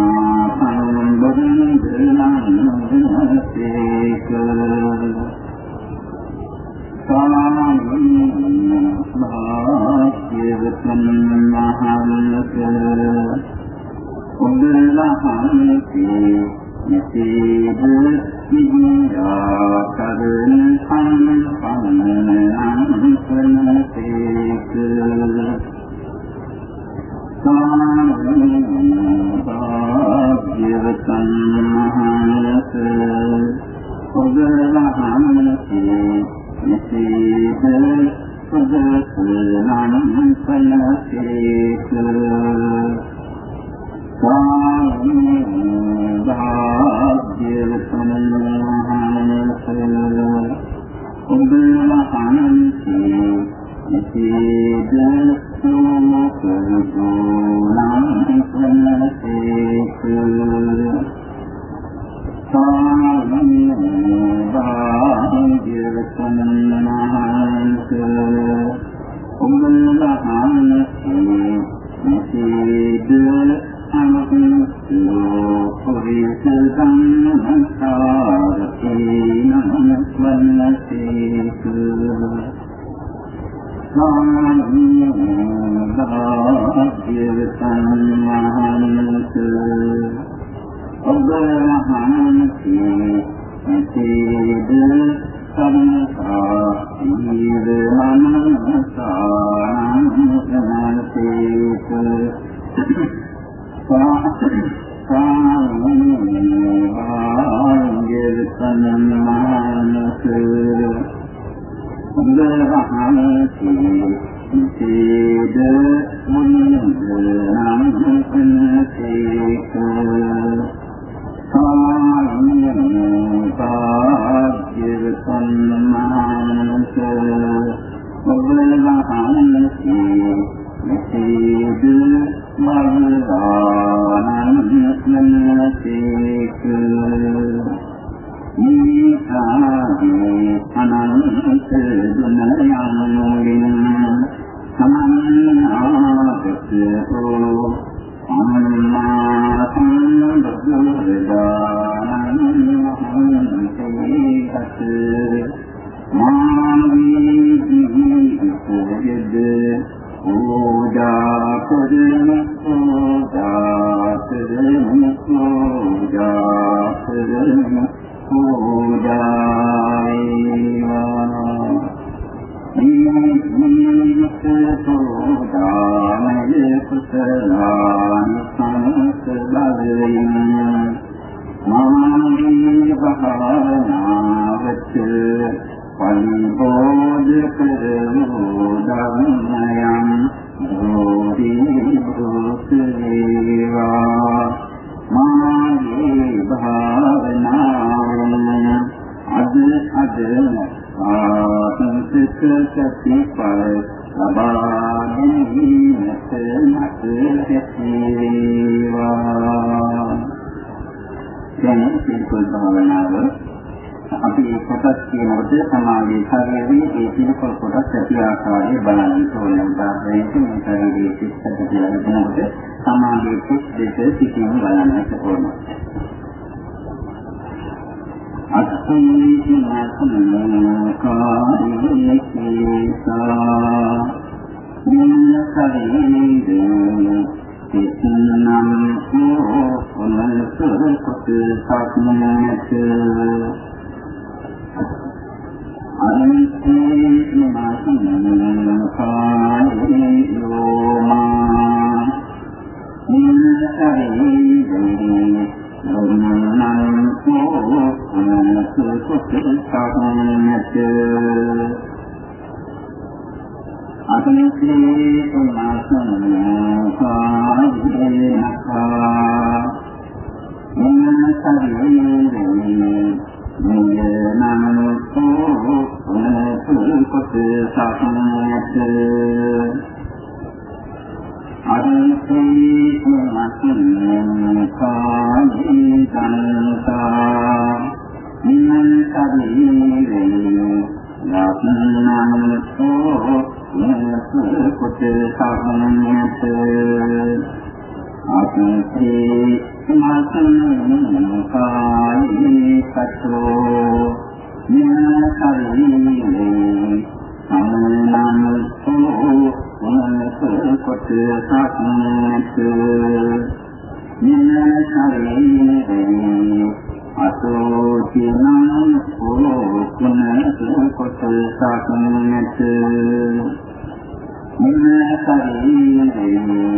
නිනකරීනේ සමනං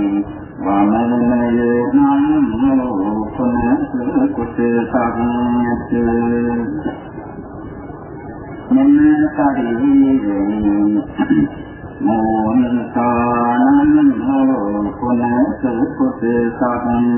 කුත සම්යත